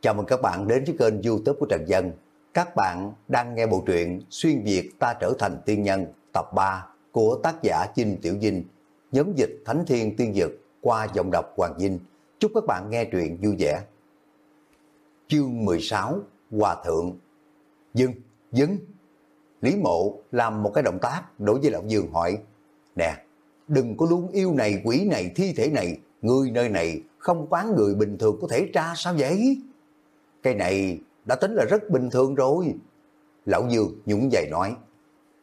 Chào mừng các bạn đến với kênh youtube của Trần Dân. Các bạn đang nghe bộ truyện Xuyên Việt ta trở thành tiên nhân tập 3 của tác giả Chinh Tiểu Dinh, nhóm dịch Thánh Thiên Tiên Dực qua giọng đọc Hoàng Dinh. Chúc các bạn nghe truyện vui vẻ. Chương 16 Hòa Thượng Dừng, dừng. Lý Mộ làm một cái động tác đối với Lão Dương hỏi Nè, đừng có luôn yêu này, quỷ này, thi thể này, người nơi này không quán người bình thường có thể tra sao vậy? Cái này đã tính là rất bình thường rồi. Lão Dương nhũng dày nói,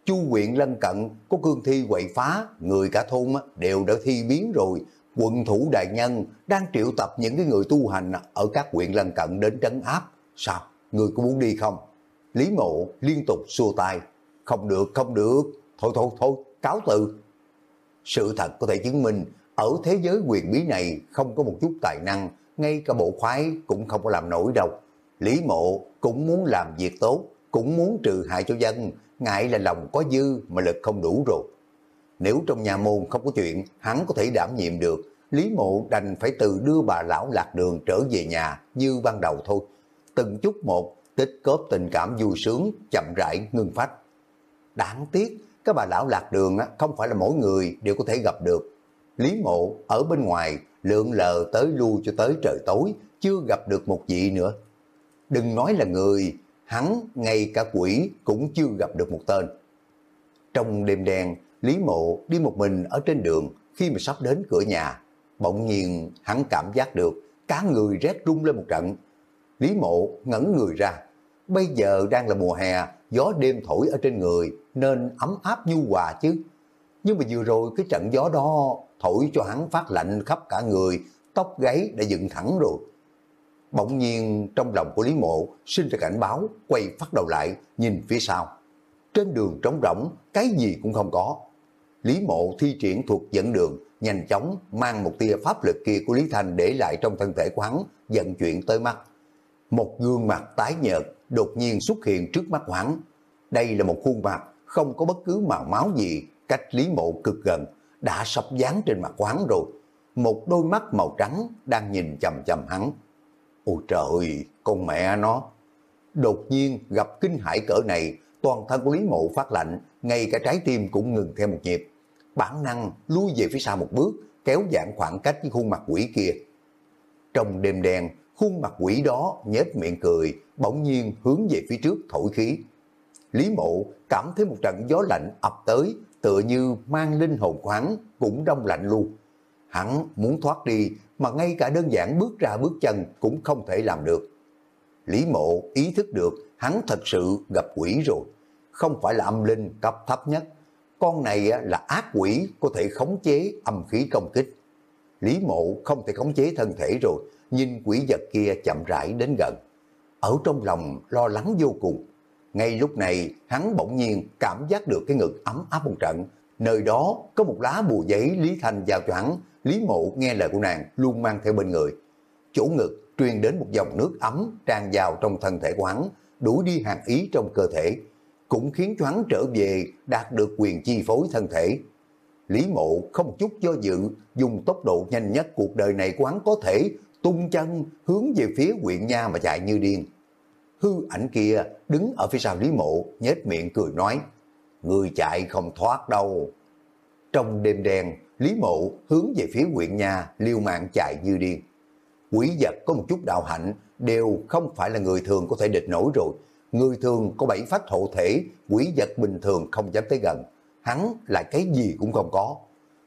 chu huyện lân cận có cương thi quậy phá, người cả thôn đều đã thi biến rồi. Quận thủ đại nhân đang triệu tập những cái người tu hành ở các huyện lân cận đến trấn áp. Sao? Người có muốn đi không? Lý mộ liên tục xua tay. Không được, không được. Thôi thôi thôi, cáo từ. Sự thật có thể chứng minh ở thế giới quyền bí này không có một chút tài năng, ngay cả bộ khoái cũng không có làm nổi đâu. Lý mộ cũng muốn làm việc tốt, cũng muốn trừ hại cho dân, ngại là lòng có dư mà lực không đủ rồi. Nếu trong nhà môn không có chuyện, hắn có thể đảm nhiệm được, Lý mộ đành phải từ đưa bà lão lạc đường trở về nhà như ban đầu thôi. Từng chút một, tích cóp tình cảm vui sướng, chậm rãi ngưng phách. Đáng tiếc, các bà lão lạc đường không phải là mỗi người đều có thể gặp được. Lý mộ ở bên ngoài lượn lờ tới lui cho tới trời tối, chưa gặp được một vị nữa. Đừng nói là người, hắn ngay cả quỷ cũng chưa gặp được một tên. Trong đêm đen, Lý Mộ đi một mình ở trên đường khi mà sắp đến cửa nhà. Bỗng nhiên hắn cảm giác được cả người rét rung lên một trận. Lý Mộ ngẩn người ra. Bây giờ đang là mùa hè, gió đêm thổi ở trên người nên ấm áp nhu hòa chứ. Nhưng mà vừa rồi cái trận gió đó thổi cho hắn phát lạnh khắp cả người, tóc gáy đã dựng thẳng rồi. Bỗng nhiên trong lòng của Lý Mộ sinh ra cảnh báo, quay phát đầu lại, nhìn phía sau. Trên đường trống rỗng, cái gì cũng không có. Lý Mộ thi triển thuộc dẫn đường, nhanh chóng mang một tia pháp lực kia của Lý Thành để lại trong thân thể của hắn, dẫn chuyện tới mắt. Một gương mặt tái nhợt đột nhiên xuất hiện trước mắt hắn. Đây là một khuôn mặt không có bất cứ màu máu gì, cách Lý Mộ cực gần, đã sắp dán trên mặt quán rồi. Một đôi mắt màu trắng đang nhìn chầm chầm hắn. Ôi trời, con mẹ nó. Đột nhiên gặp kinh hải cỡ này, toàn thân của Lý Mộ phát lạnh, ngay cả trái tim cũng ngừng theo một nhịp. Bản năng lui về phía sau một bước, kéo giãn khoảng cách với khuôn mặt quỷ kia. Trong đêm đen, khuôn mặt quỷ đó nhếch miệng cười, bỗng nhiên hướng về phía trước thổi khí. Lý Mộ cảm thấy một trận gió lạnh ập tới, tựa như mang linh hồn khoáng hắn cũng đông lạnh luôn. Hắn muốn thoát đi mà ngay cả đơn giản bước ra bước chân cũng không thể làm được. Lý mộ ý thức được hắn thật sự gặp quỷ rồi. Không phải là âm linh cấp thấp nhất. Con này là ác quỷ có thể khống chế âm khí công kích. Lý mộ không thể khống chế thân thể rồi, nhìn quỷ vật kia chậm rãi đến gần. Ở trong lòng lo lắng vô cùng. Ngay lúc này, hắn bỗng nhiên cảm giác được cái ngực ấm áp một trận. Nơi đó có một lá bùa giấy Lý Thành giao cho hắn. Lý Mộ nghe lời của nàng luôn mang theo bên người. Chỗ ngực truyền đến một dòng nước ấm tràn vào trong thân thể của hắn, đuổi đi hàng ý trong cơ thể. Cũng khiến cho hắn trở về đạt được quyền chi phối thân thể. Lý Mộ không chút do dự, dùng tốc độ nhanh nhất cuộc đời này của hắn có thể tung chân hướng về phía huyện Nha mà chạy như điên hư ảnh kia đứng ở phía sau Lý Mộ, nhếch miệng cười nói, người chạy không thoát đâu. Trong đêm đen, Lý Mộ hướng về phía huyện nhà, liêu mạng chạy như điên. Quỷ vật có một chút đạo hạnh, đều không phải là người thường có thể địch nổi rồi. Người thường có bảy phát hộ thể, quỷ vật bình thường không dám tới gần. Hắn là cái gì cũng không có.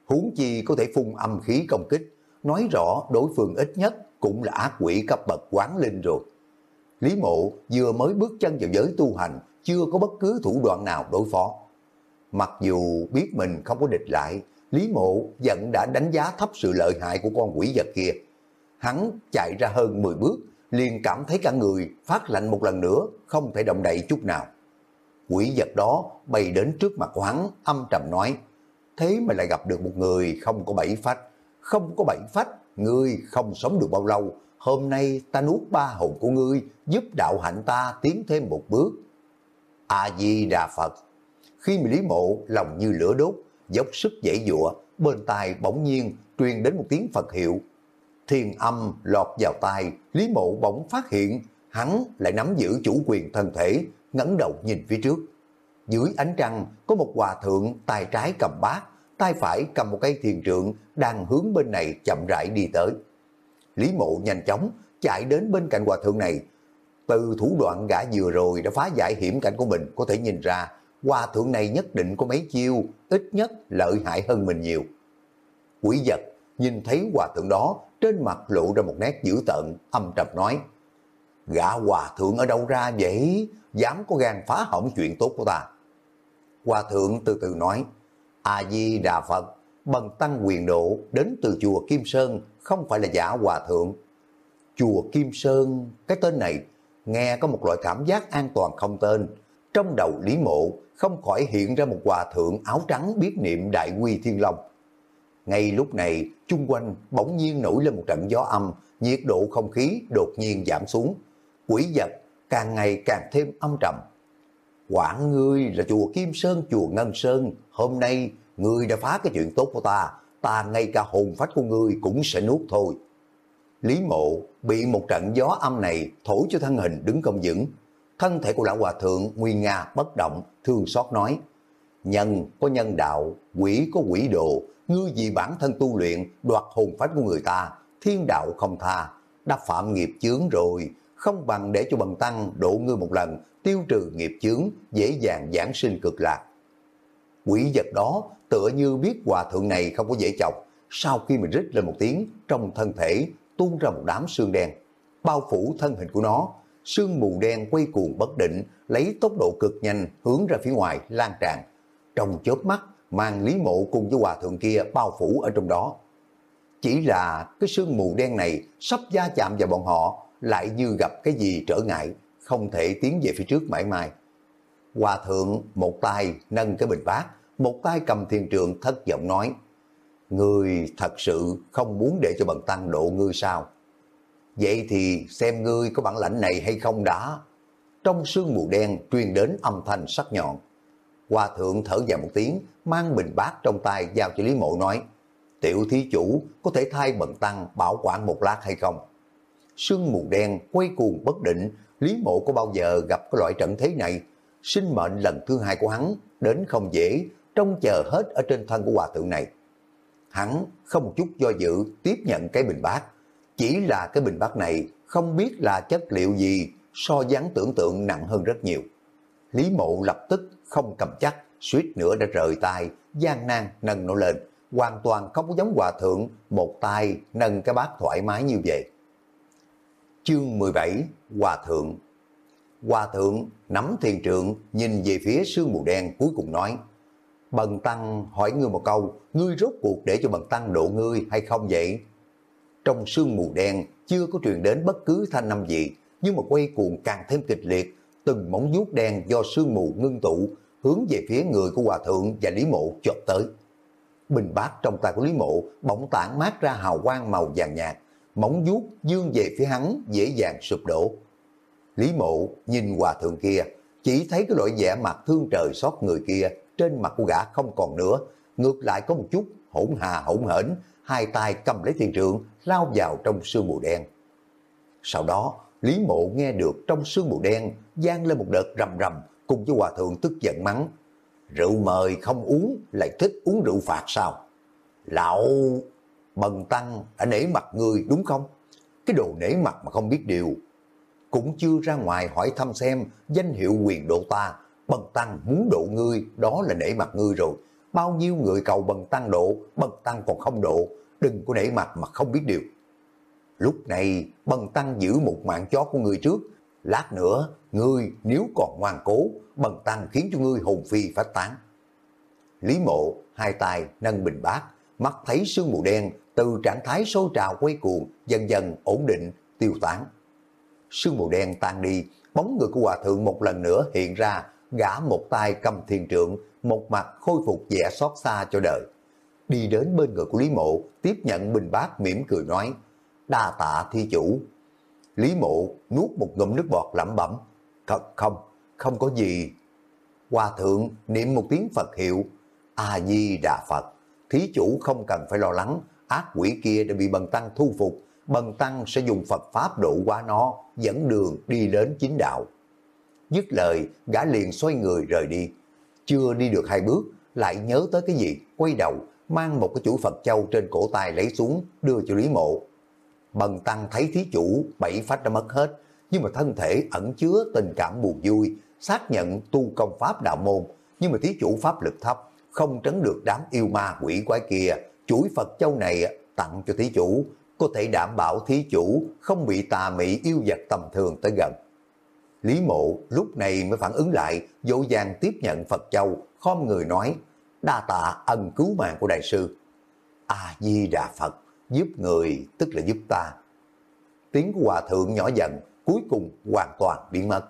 Huống chi có thể phun âm khí công kích, nói rõ đối phương ít nhất cũng là ác quỷ cấp bậc quán linh rồi. Lý Mộ vừa mới bước chân vào giới tu hành, chưa có bất cứ thủ đoạn nào đối phó. Mặc dù biết mình không có địch lại, Lý Mộ vẫn đã đánh giá thấp sự lợi hại của con quỷ vật kia. Hắn chạy ra hơn 10 bước, liền cảm thấy cả người phát lạnh một lần nữa, không thể động đậy chút nào. Quỷ vật đó bay đến trước mặt của hắn, âm trầm nói, thế mà lại gặp được một người không có bảy phách, không có bảy phách, ngươi không sống được bao lâu, hôm nay ta nuốt ba hồn của ngươi, giúp đạo hạnh ta tiến thêm một bước. A-di-đà Phật. Khi mà Lý Mộ lòng như lửa đốt, dốc sức dãy dụa, bên tai bỗng nhiên truyền đến một tiếng Phật hiệu. Thiên âm lọt vào tai, Lý Mộ bỗng phát hiện hắn lại nắm giữ chủ quyền thân thể, ngẩng đầu nhìn phía trước. Dưới ánh trăng có một hòa thượng tay trái cầm bát, tay phải cầm một cây thiền trượng đang hướng bên này chậm rãi đi tới. Lý Mộ nhanh chóng chạy đến bên cạnh hòa thượng này. Từ thủ đoạn gã vừa rồi đã phá giải hiểm cảnh của mình có thể nhìn ra hòa thượng này nhất định có mấy chiêu, ít nhất lợi hại hơn mình nhiều. Quỷ vật nhìn thấy hòa thượng đó, trên mặt lộ ra một nét dữ tợn, âm trầm nói, gã hòa thượng ở đâu ra vậy, dám có gan phá hỏng chuyện tốt của ta. Hòa thượng từ từ nói, A-di-đà Phật, bần tăng quyền độ đến từ chùa Kim Sơn, không phải là giả hòa thượng. Chùa Kim Sơn, cái tên này, nghe có một loại cảm giác an toàn không tên. Trong đầu Lý Mộ không khỏi hiện ra một hòa thượng áo trắng biết niệm đại quy thiên long. Ngay lúc này, chung quanh bỗng nhiên nổi lên một trận gió âm, nhiệt độ không khí đột nhiên giảm xuống. Quỷ vật càng ngày càng thêm âm trầm. Quảng ngươi là chùa Kim Sơn, chùa Ngân Sơn, hôm nay ngươi đã phá cái chuyện tốt của ta, ta ngay cả hồn phách của ngươi cũng sẽ nuốt thôi. Lý mộ bị một trận gió âm này thổi cho thân hình đứng không vững. Thân thể của lão hòa thượng nguyên nga bất động, thương xót nói. Nhân có nhân đạo, quỷ có quỷ đồ, ngươi vì bản thân tu luyện đoạt hồn phách của người ta, thiên đạo không tha, đã phạm nghiệp chướng rồi, không bằng để cho bần tăng độ ngươi một lần, tiêu trừ nghiệp chướng, dễ dàng giảng sinh cực lạc. Quỷ vật đó tựa như biết hòa thượng này không có dễ chọc, sau khi mình rít lên một tiếng, trong thân thể tuôn ra một đám xương đen, bao phủ thân hình của nó, sương mù đen quay cuồng bất định, lấy tốc độ cực nhanh hướng ra phía ngoài lan tràn. Trong chớp mắt, mang Lý Mộ cùng với hòa thượng kia bao phủ ở trong đó. Chỉ là cái sương mù đen này sắp gia chạm vào bọn họ, lại như gặp cái gì trở ngại, không thể tiến về phía trước mãi mãi Hòa thượng một tay nâng cái bình bát, một tay cầm thiên trường thất vọng nói, người thật sự không muốn để cho bần tăng độ ngư sao? Vậy thì xem ngươi có bản lãnh này hay không đã. Trong sương mù đen truyền đến âm thanh sắc nhọn. Hòa thượng thở dài một tiếng, mang bình bát trong tay giao cho Lý Mộ nói, tiểu thí chủ có thể thay bần tăng bảo quản một lát hay không? Sương mù đen quay cuồng bất định, Lý Mộ có bao giờ gặp cái loại trận thế này? Sinh mệnh lần thứ hai của hắn đến không dễ, trông chờ hết ở trên thân của hòa thượng này. Hắn không một chút do dự tiếp nhận cái bình bát. Chỉ là cái bình bát này không biết là chất liệu gì so dáng tưởng tượng nặng hơn rất nhiều. Lý mộ lập tức không cầm chắc, suýt nữa đã rời tay, gian nan nâng nó lên, hoàn toàn không có giống hòa thượng, một tay nâng cái bát thoải mái như vậy. Chương 17 Hòa thượng Hòa thượng nắm thiền trượng nhìn về phía sương mù đen cuối cùng nói Bần Tăng hỏi ngươi một câu, ngươi rốt cuộc để cho Bần Tăng độ ngươi hay không vậy? Trong sương mù đen chưa có truyền đến bất cứ thanh âm gì, nhưng mà quay cuồng càng thêm kịch liệt, từng móng vuốt đen do sương mù ngưng tụ hướng về phía người của Hòa Thượng và Lý Mộ chộp tới. Bình bát trong tay của Lý Mộ bỗng tản mát ra hào quang màu vàng nhạt, móng vuốt dương về phía hắn dễ dàng sụp đổ. Lý Mộ nhìn Hòa Thượng kia, chỉ thấy cái loại vẻ mặt thương trời xót người kia trên mặt của gã không còn nữa, ngược lại có một chút hỗn hà hỗn hển, hai tay cầm lấy tiền trượng, lao vào trong sương mù đen. Sau đó, Lý Mộ nghe được trong sương mù đen gian lên một đợt rầm rầm cùng với hòa thượng tức giận mắng. Rượu mời không uống, lại thích uống rượu phạt sao? Lão bần tăng đã nể mặt người đúng không? Cái đồ nể mặt mà không biết điều. Cũng chưa ra ngoài hỏi thăm xem danh hiệu quyền độ ta Bần Tăng muốn độ ngươi, đó là nể mặt ngươi rồi. Bao nhiêu người cầu Bần Tăng độ, Bần Tăng còn không độ, đừng có nể mặt mà không biết điều. Lúc này, Bần Tăng giữ một mạng chó của người trước, lát nữa, ngươi nếu còn ngoan cố, Bần Tăng khiến cho ngươi hồn phi phát tán. Lý mộ, hai tay nâng bình bát, mắt thấy sương mù đen từ trạng thái sôi trào quay cuồng, dần dần ổn định, tiêu tán. Sương mù đen tan đi, bóng người của hòa thượng một lần nữa hiện ra, gã một tay cầm thiền trượng, một mặt khôi phục vẻ xót xa cho đời. Đi đến bên người của Lý Mộ, tiếp nhận bình bát mỉm cười nói, đa tạ thi chủ. Lý Mộ nuốt một ngụm nước bọt lẩm bẩm, thật không, không có gì. Hòa thượng niệm một tiếng Phật hiệu, A-di-đà Phật, thí chủ không cần phải lo lắng, ác quỷ kia đã bị bần tăng thu phục, Bần Tăng sẽ dùng Phật Pháp độ qua nó, dẫn đường đi đến chính đạo. Dứt lời, gã liền xoay người rời đi. Chưa đi được hai bước, lại nhớ tới cái gì, quay đầu, mang một cái chuỗi Phật Châu trên cổ tay lấy xuống, đưa cho Lý Mộ. Bần Tăng thấy thí chủ bảy phách đã mất hết, nhưng mà thân thể ẩn chứa tình cảm buồn vui, xác nhận tu công pháp đạo môn, nhưng mà thí chủ pháp lực thấp, không trấn được đám yêu ma quỷ quái kia, chuỗi Phật Châu này tặng cho thí chủ, có thể đảm bảo thí chủ không bị tà mị yêu vật tầm thường tới gần. Lý mộ lúc này mới phản ứng lại, dỗ dàng tiếp nhận Phật Châu, khom người nói, đa tạ ân cứu mạng của đại sư. A-di-đà Phật, giúp người tức là giúp ta. Tiếng của hòa thượng nhỏ dần, cuối cùng hoàn toàn biến mất.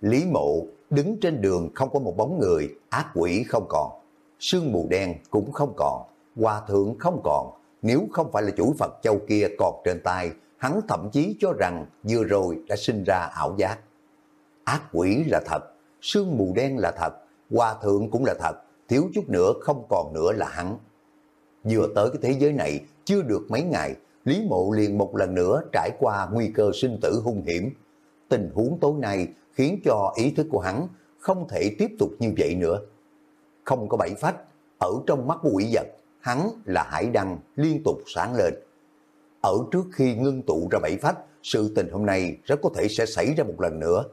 Lý mộ đứng trên đường không có một bóng người, ác quỷ không còn, sương mù đen cũng không còn, hòa thượng không còn, nếu không phải là chủ Phật Châu kia còn trên tay, hắn thậm chí cho rằng vừa rồi đã sinh ra ảo giác. Ác quỷ là thật, sương mù đen là thật, hòa thượng cũng là thật, thiếu chút nữa không còn nữa là hắn. Vừa tới cái thế giới này, chưa được mấy ngày, Lý Mộ liền một lần nữa trải qua nguy cơ sinh tử hung hiểm. Tình huống tối nay khiến cho ý thức của hắn không thể tiếp tục như vậy nữa. Không có bảy phách, ở trong mắt của quỷ vật, hắn là hải đăng liên tục sáng lên. Ở trước khi ngưng tụ ra bảy phách, sự tình hôm nay rất có thể sẽ xảy ra một lần nữa.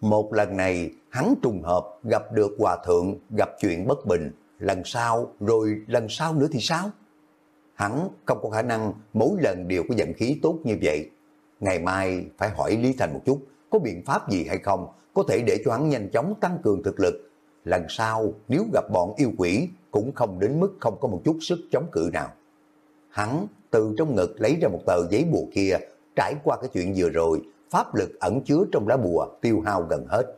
Một lần này, hắn trùng hợp gặp được hòa thượng, gặp chuyện bất bình, lần sau, rồi lần sau nữa thì sao? Hắn không có khả năng mỗi lần đều có vận khí tốt như vậy. Ngày mai phải hỏi Lý Thành một chút, có biện pháp gì hay không, có thể để cho hắn nhanh chóng tăng cường thực lực. Lần sau, nếu gặp bọn yêu quỷ, cũng không đến mức không có một chút sức chống cự nào. Hắn từ trong ngực lấy ra một tờ giấy bùa kia, trải qua cái chuyện vừa rồi, pháp lực ẩn chứa trong lá bùa tiêu hao gần hết.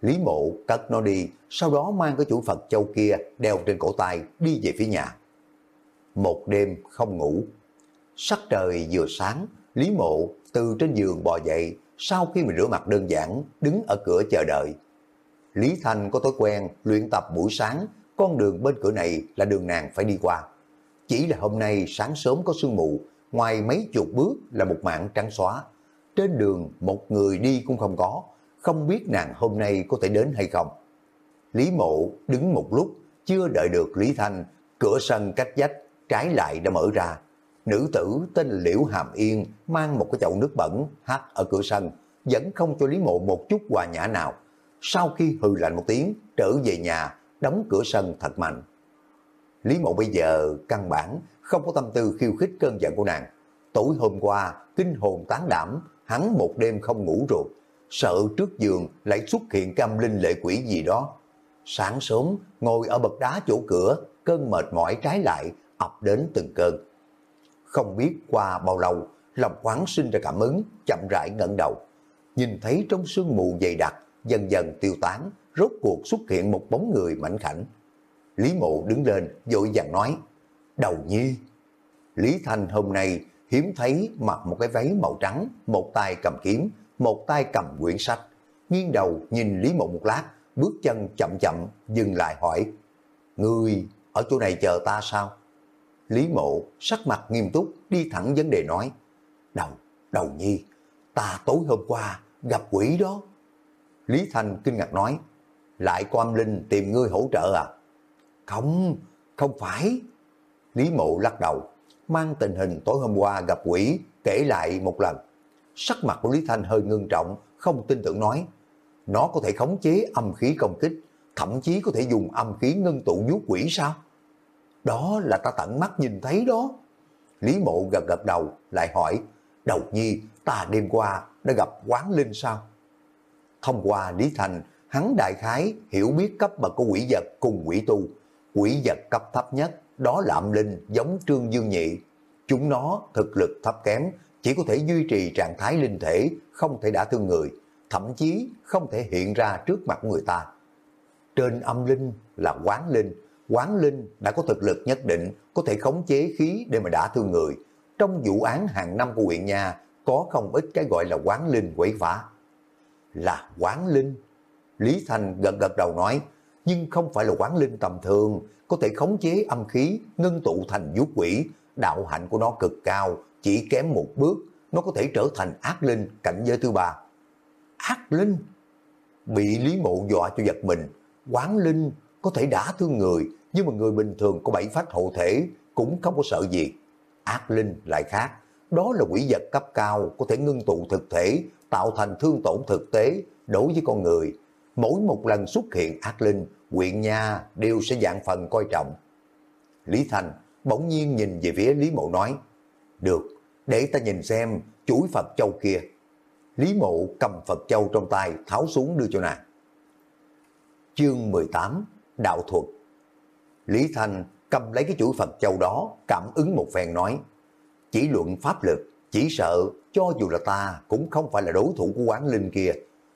Lý mộ cất nó đi, sau đó mang cái chủ Phật châu kia đeo trên cổ tay đi về phía nhà. Một đêm không ngủ. Sắc trời vừa sáng, Lý mộ từ trên giường bò dậy, sau khi mình rửa mặt đơn giản, đứng ở cửa chờ đợi. Lý Thanh có thói quen luyện tập buổi sáng, con đường bên cửa này là đường nàng phải đi qua. Chỉ là hôm nay sáng sớm có sương mù, ngoài mấy chục bước là một mạng trắng xóa. Trên đường một người đi cũng không có, không biết nàng hôm nay có thể đến hay không. Lý Mộ đứng một lúc, chưa đợi được Lý Thanh, cửa sân cách dách, trái lại đã mở ra. Nữ tử tên Liễu Hàm Yên mang một cái chậu nước bẩn hát ở cửa sân, vẫn không cho Lý Mộ một chút hòa nhã nào. Sau khi hừ lạnh một tiếng, trở về nhà, đóng cửa sân thật mạnh. Lý Mộ bây giờ căn bản không có tâm tư khiêu khích cơn giận của nàng. Tối hôm qua, kinh hồn tán đảm, hắn một đêm không ngủ rồi, sợ trước giường lại xuất hiện cam linh lệ quỷ gì đó. Sáng sớm, ngồi ở bậc đá chỗ cửa, cơn mệt mỏi trái lại, ập đến từng cơn. Không biết qua bao lâu, lòng quán sinh ra cảm ứng, chậm rãi ngẩng đầu. Nhìn thấy trong sương mù dày đặc, dần dần tiêu tán, rốt cuộc xuất hiện một bóng người mảnh khảnh. Lý mộ đứng lên, dội vàng nói, đầu nhi. Lý Thanh hôm nay hiếm thấy mặc một cái váy màu trắng, một tay cầm kiếm, một tay cầm quyển sách. Nghiêng đầu nhìn Lý Mộ một lát, bước chân chậm chậm, dừng lại hỏi, Ngươi ở chỗ này chờ ta sao? Lý Mộ sắc mặt nghiêm túc, đi thẳng vấn đề nói, Đầu, đầu nhi, ta tối hôm qua gặp quỷ đó. Lý Thanh kinh ngạc nói, lại có âm linh tìm ngươi hỗ trợ à? Không, không phải. Lý Mộ lắc đầu, mang tình hình tối hôm qua gặp quỷ kể lại một lần. Sắc mặt của Lý Thanh hơi ngưng trọng, không tin tưởng nói. Nó có thể khống chế âm khí công kích, thậm chí có thể dùng âm khí ngân tụ vuốt quỷ sao? Đó là ta tận mắt nhìn thấy đó. Lý Mộ gật gật đầu, lại hỏi, đầu nhi ta đêm qua đã gặp quán linh sao? Thông qua Lý Thành, hắn đại khái hiểu biết cấp bậc của quỷ vật cùng quỷ tu. Quỷ vật cấp thấp nhất, đó là âm linh giống trương dương nhị. Chúng nó thực lực thấp kém, chỉ có thể duy trì trạng thái linh thể, không thể đả thương người, thậm chí không thể hiện ra trước mặt người ta. Trên âm linh là quán linh, quán linh đã có thực lực nhất định, có thể khống chế khí để mà đả thương người. Trong vụ án hàng năm của huyện nhà, có không ít cái gọi là quán linh quỷ phá. Là quán linh. Lý Thành gật gật đầu nói, nhưng không phải là quán linh tầm thường, có thể khống chế âm khí, ngưng tụ thành vũ quỷ, đạo hạnh của nó cực cao, chỉ kém một bước, nó có thể trở thành ác linh cảnh giới thứ ba. Ác linh? Bị Lý Mộ dọa cho giật mình, quán linh có thể đả thương người, nhưng mà người bình thường có bảy phát hộ thể cũng không có sợ gì. Ác linh lại khác, đó là quỷ vật cấp cao có thể ngưng tụ thực thể, tạo thành thương tổn thực tế đối với con người. Mỗi một lần xuất hiện ác linh, quyện nha đều sẽ dạng phần coi trọng. Lý Thành bỗng nhiên nhìn về phía Lý Mộ nói, được, để ta nhìn xem chuỗi Phật Châu kia. Lý Mộ cầm Phật Châu trong tay tháo xuống đưa cho nàng. Chương 18 Đạo thuật Lý Thành cầm lấy cái chuỗi Phật Châu đó, cảm ứng một phen nói, chỉ luận pháp lực, chỉ sợ cho dù là ta cũng không phải là đối thủ của quán linh kia.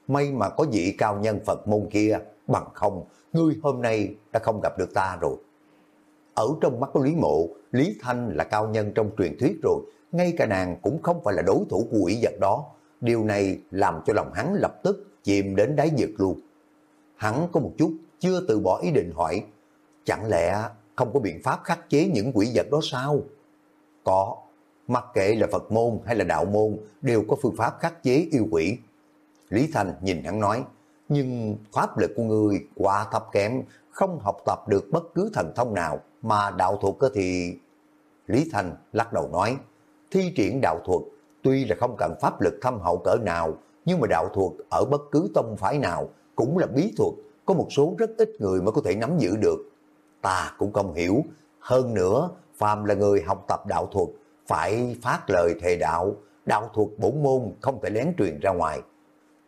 May mà có vị cao nhân Phật môn kia, bằng không, ngươi hôm nay đã không gặp được ta rồi. Ở trong mắt của Lý Mộ, Lý Thanh là cao nhân trong truyền thuyết rồi, ngay cả nàng cũng không phải là đối thủ của quỷ vật đó. Điều này làm cho lòng hắn lập tức chìm đến đáy vực luôn. Hắn có một chút chưa từ bỏ ý định hỏi, chẳng lẽ không có biện pháp khắc chế những quỷ vật đó sao? Có, mặc kệ là Phật môn hay là đạo môn đều có phương pháp khắc chế yêu quỷ. Lý Thành nhìn hắn nói, nhưng pháp lực của ngươi quá thấp kém, không học tập được bất cứ thần thông nào, mà đạo thuật thì... Lý Thành lắc đầu nói, thi triển đạo thuật tuy là không cần pháp lực thâm hậu cỡ nào, nhưng mà đạo thuật ở bất cứ tông phái nào cũng là bí thuật, có một số rất ít người mới có thể nắm giữ được. Ta cũng không hiểu, hơn nữa, phàm là người học tập đạo thuật, phải phát lời thề đạo, đạo thuật bổn môn không thể lén truyền ra ngoài.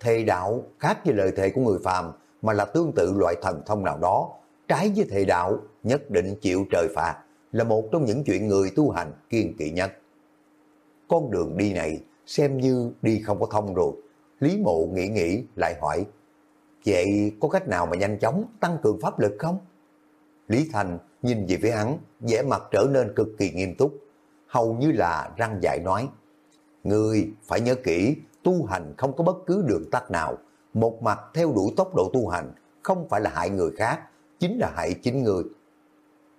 Thề đạo khác với lời thề của người phàm, mà là tương tự loại thần thông nào đó, trái với thề đạo nhất định chịu trời phạt, là một trong những chuyện người tu hành kiên kỵ nhất. Con đường đi này xem như đi không có thông rồi. Lý mộ nghĩ nghĩ lại hỏi, vậy có cách nào mà nhanh chóng tăng cường pháp lực không? Lý Thành nhìn về phía hắn, vẻ mặt trở nên cực kỳ nghiêm túc, hầu như là răng dạy nói, Người phải nhớ kỹ, tu hành không có bất cứ đường tắt nào, một mặt theo đuổi tốc độ tu hành, không phải là hại người khác, chính là hại chính người.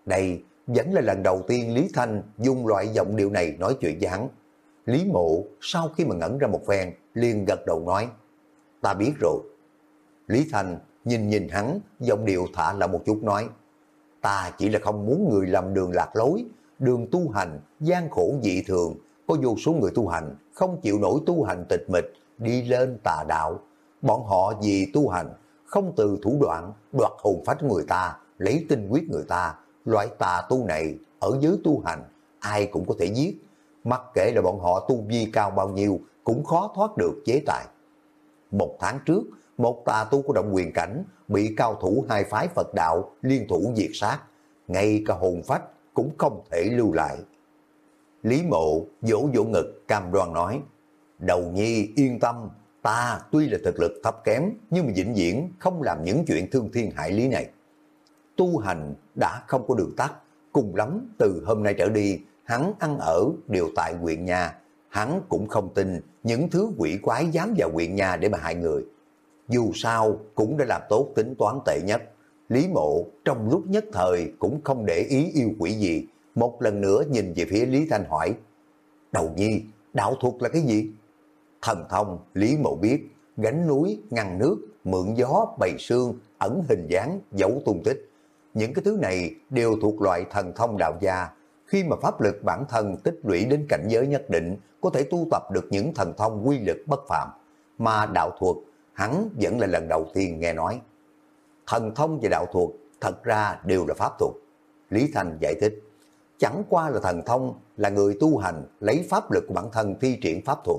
Đây vẫn là lần đầu tiên Lý Thanh dùng loại giọng điệu này nói chuyện với hắn. Lý Mộ sau khi mà ngẩn ra một phen liền gật đầu nói, ta biết rồi. Lý Thanh nhìn nhìn hắn, giọng điệu thả là một chút nói, ta chỉ là không muốn người làm đường lạc lối, đường tu hành, gian khổ dị thường, có vô số người tu hành, không chịu nổi tu hành tịch mịch, đi lên tà đạo. Bọn họ vì tu hành, không từ thủ đoạn, đoạt hồn phách người ta, lấy tinh quyết người ta. Loại tà tu này, ở dưới tu hành, ai cũng có thể giết. Mặc kệ là bọn họ tu vi cao bao nhiêu, cũng khó thoát được chế tài. Một tháng trước, một tà tu của động quyền cảnh bị cao thủ hai phái Phật đạo liên thủ diệt sát. Ngay cả hồn phách cũng không thể lưu lại. Lý mộ vỗ vỗ ngực cam đoan nói, đầu nhi yên tâm, ta tuy là thực lực thấp kém nhưng mà vĩnh viễn không làm những chuyện thương thiên hại lý này. Tu hành đã không có đường tắt, cùng lắm từ hôm nay trở đi, hắn ăn ở đều tại huyện nhà, hắn cũng không tin những thứ quỷ quái dám vào huyện nhà để mà hại người. Dù sao cũng đã làm tốt tính toán tệ nhất, Lý mộ trong lúc nhất thời cũng không để ý yêu quỷ gì, một lần nữa nhìn về phía Lý Thanh hỏi, đầu nhi, đạo thuật là cái gì? Thần thông, Lý Mộ biết, gánh núi, ngăn nước, mượn gió, bày xương, ẩn hình dáng, giấu tung tích. Những cái thứ này đều thuộc loại thần thông đạo gia. Khi mà pháp lực bản thân tích lũy đến cảnh giới nhất định, có thể tu tập được những thần thông quy lực bất phạm. Mà đạo thuật, hắn vẫn là lần đầu tiên nghe nói. Thần thông và đạo thuật thật ra đều là pháp thuật. Lý Thành giải thích chẳng qua là thần thông là người tu hành lấy pháp lực của bản thân thi triển pháp thuật.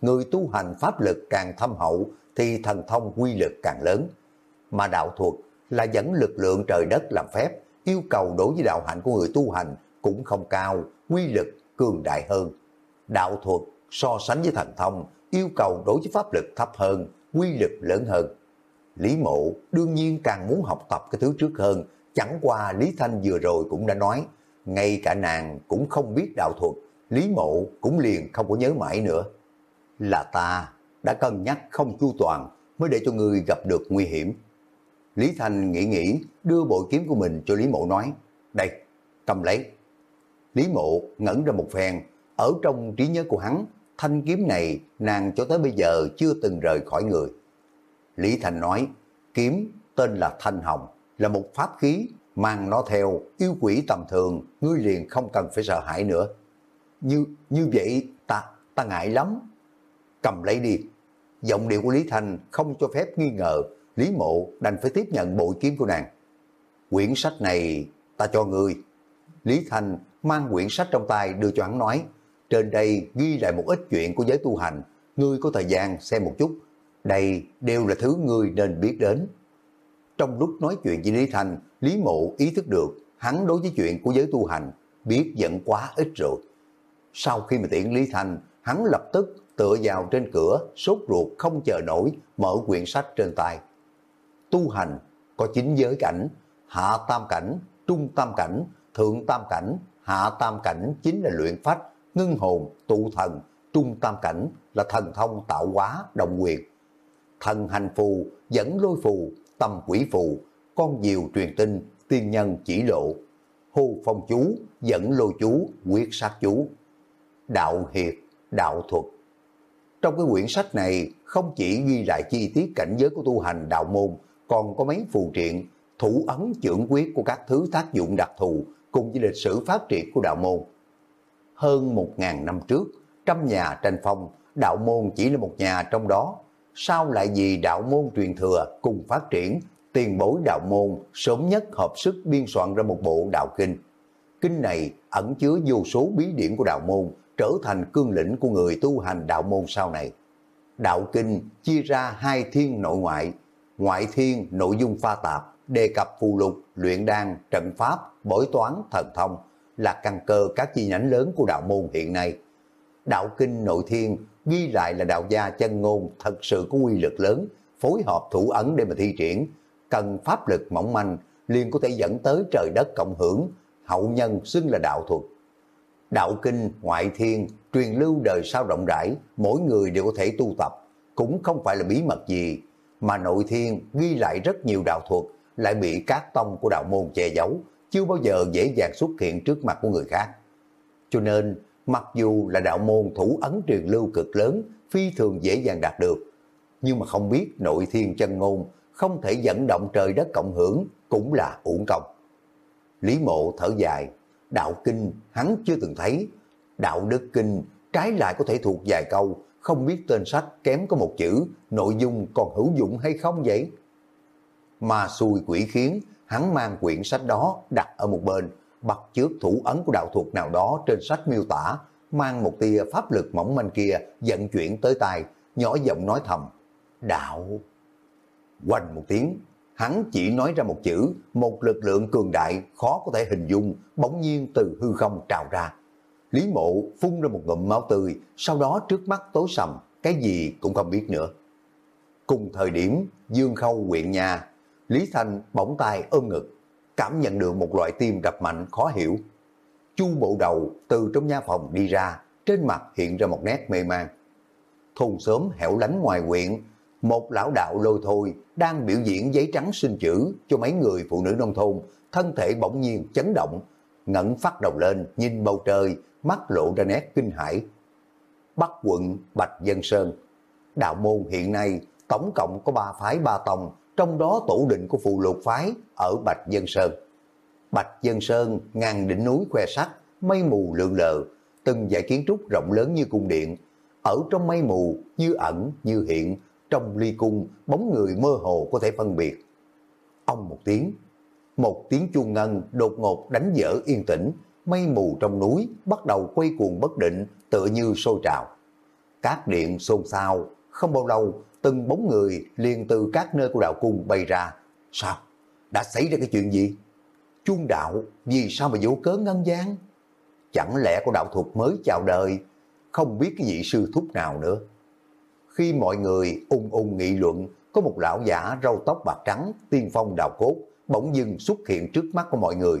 Người tu hành pháp lực càng thâm hậu thì thần thông quy lực càng lớn. Mà đạo thuật là dẫn lực lượng trời đất làm phép, yêu cầu đối với đạo hạnh của người tu hành cũng không cao, quy lực cường đại hơn. Đạo thuật so sánh với thần thông, yêu cầu đối với pháp lực thấp hơn, quy lực lớn hơn. Lý mộ đương nhiên càng muốn học tập cái thứ trước hơn, chẳng qua Lý Thanh vừa rồi cũng đã nói, ngay cả nàng cũng không biết đạo thuật, Lý Mộ cũng liền không có nhớ mãi nữa. Là ta đã cân nhắc không chu toàn mới để cho ngươi gặp được nguy hiểm. Lý Thành nghĩ nghĩ đưa bội kiếm của mình cho Lý Mộ nói, đây, cầm lấy. Lý Mộ ngẩn ra một phen, Ở trong trí nhớ của hắn, thanh kiếm này nàng cho tới bây giờ chưa từng rời khỏi người. Lý Thành nói, kiếm tên là Thanh Hồng, là một pháp khí, mang nó theo yêu quỷ tầm thường, ngươi liền không cần phải sợ hãi nữa. Như như vậy ta ta ngại lắm. Cầm lấy đi. Giọng điệu của Lý Thành không cho phép nghi ngờ, Lý Mộ đành phải tiếp nhận bội kiếm của nàng. Quyển sách này ta cho ngươi. Lý Thành mang quyển sách trong tay đưa cho hắn nói, trên đây ghi lại một ít chuyện của giới tu hành, ngươi có thời gian xem một chút. Đây đều là thứ ngươi nên biết đến. Trong lúc nói chuyện với Lý Thành, Lý Mộ ý thức được hắn đối với chuyện của giới tu hành biết vẫn quá ít rồi. Sau khi mà tiễn Lý Thành, hắn lập tức tựa vào trên cửa, sốt ruột không chờ nổi, mở quyển sách trên tay. Tu hành có chín giới cảnh, hạ tam cảnh, trung tam cảnh, thượng tam cảnh, hạ tam cảnh chính là luyện phách, ngưng hồn, tụ thần, trung tam cảnh là thần thông tạo hóa, động quyền. Thần hành phù, dẫn lôi phù, tâm quỷ phụ con diều truyền tin tiên nhân chỉ lộ, hô phong chú, dẫn lôi chú, quyết sát chú, đạo hiệt, đạo thuật. Trong cái quyển sách này không chỉ ghi lại chi tiết cảnh giới của tu hành đạo môn, còn có mấy phù triện, thủ ấn trưởng quyết của các thứ tác dụng đặc thù cùng với lịch sử phát triển của đạo môn. Hơn một ngàn năm trước, trăm nhà tranh phong, đạo môn chỉ là một nhà trong đó. Sao lại vì đạo môn truyền thừa cùng phát triển, tiền bối đạo môn sớm nhất hợp sức biên soạn ra một bộ đạo kinh. Kinh này ẩn chứa vô số bí điển của đạo môn, trở thành cương lĩnh của người tu hành đạo môn sau này. Đạo kinh chia ra hai thiên nội ngoại, ngoại thiên nội dung pha tạp, đề cập phù lục, luyện đan, trận pháp, bói toán, thần thông là căn cơ các chi nhánh lớn của đạo môn hiện nay. Đạo kinh nội thiên ghi lại là đạo gia chân ngôn thật sự có quy lực lớn, phối hợp thủ ấn để mà thi triển, cần pháp lực mỏng manh liền có thể dẫn tới trời đất cộng hưởng, hậu nhân xưng là đạo thuật. Đạo kinh ngoại thiên truyền lưu đời sau rộng rãi, mỗi người đều có thể tu tập, cũng không phải là bí mật gì, mà nội thiên ghi lại rất nhiều đạo thuật lại bị các tông của đạo môn che giấu, chưa bao giờ dễ dàng xuất hiện trước mặt của người khác. Cho nên, mặc dù là đạo môn thủ ấn truyền lưu cực lớn, phi thường dễ dàng đạt được, nhưng mà không biết nội thiên chân ngôn không thể dẫn động trời đất cộng hưởng cũng là uổng công. Lý mộ thở dài, đạo kinh hắn chưa từng thấy, đạo đức kinh trái lại có thể thuộc vài câu, không biết tên sách kém có một chữ, nội dung còn hữu dụng hay không vậy? Mà xui quỷ khiến, hắn mang quyển sách đó đặt ở một bên, bắt trước thủ ấn của đạo thuật nào đó trên sách miêu tả, mang một tia pháp lực mỏng manh kia dẫn chuyển tới tay, nhỏ giọng nói thầm, đạo. Quanh một tiếng, hắn chỉ nói ra một chữ, một lực lượng cường đại khó có thể hình dung, bỗng nhiên từ hư không trào ra. Lý mộ phun ra một ngụm máu tươi, sau đó trước mắt tối sầm, cái gì cũng không biết nữa. Cùng thời điểm, Dương Khâu quyện nhà, Lý Thanh bỗng tay ôm ngực, cảm nhận được một loại tim đập mạnh khó hiểu. Chu bộ đầu từ trong nhà phòng đi ra, trên mặt hiện ra một nét mê man. Thôn sớm hẻo lánh ngoài quyện, một lão đạo lôi thôi đang biểu diễn giấy trắng xin chữ cho mấy người phụ nữ nông thôn, thân thể bỗng nhiên chấn động, ngẩng phát đầu lên nhìn bầu trời, mắt lộ ra nét kinh hãi. Bắc quận Bạch Dân Sơn Đạo môn hiện nay tổng cộng có ba phái ba tông, trong đó tổ định của phù lục phái ở Bạch Dân Sơn. Bạch Dân Sơn ngang đỉnh núi khoe sắc, mây mù lượn lờ, từng dãy kiến trúc rộng lớn như cung điện. Ở trong mây mù, như ẩn, như hiện, trong ly cung, bóng người mơ hồ có thể phân biệt. Ông một tiếng, một tiếng chuông ngân đột ngột đánh dở yên tĩnh, mây mù trong núi bắt đầu quay cuồng bất định tựa như sôi trào. Các điện xôn xao, không bao lâu từng bóng người liền từ các nơi của đạo cung bay ra. Sao? Đã xảy ra cái chuyện gì? Chuông đạo vì sao mà vô cớ ngân gian? Chẳng lẽ có đạo thuật mới chào đời, không biết cái vị sư thúc nào nữa? Khi mọi người ung ung nghị luận, có một lão giả râu tóc bạc trắng, tiên phong đào cốt, bỗng dưng xuất hiện trước mắt của mọi người.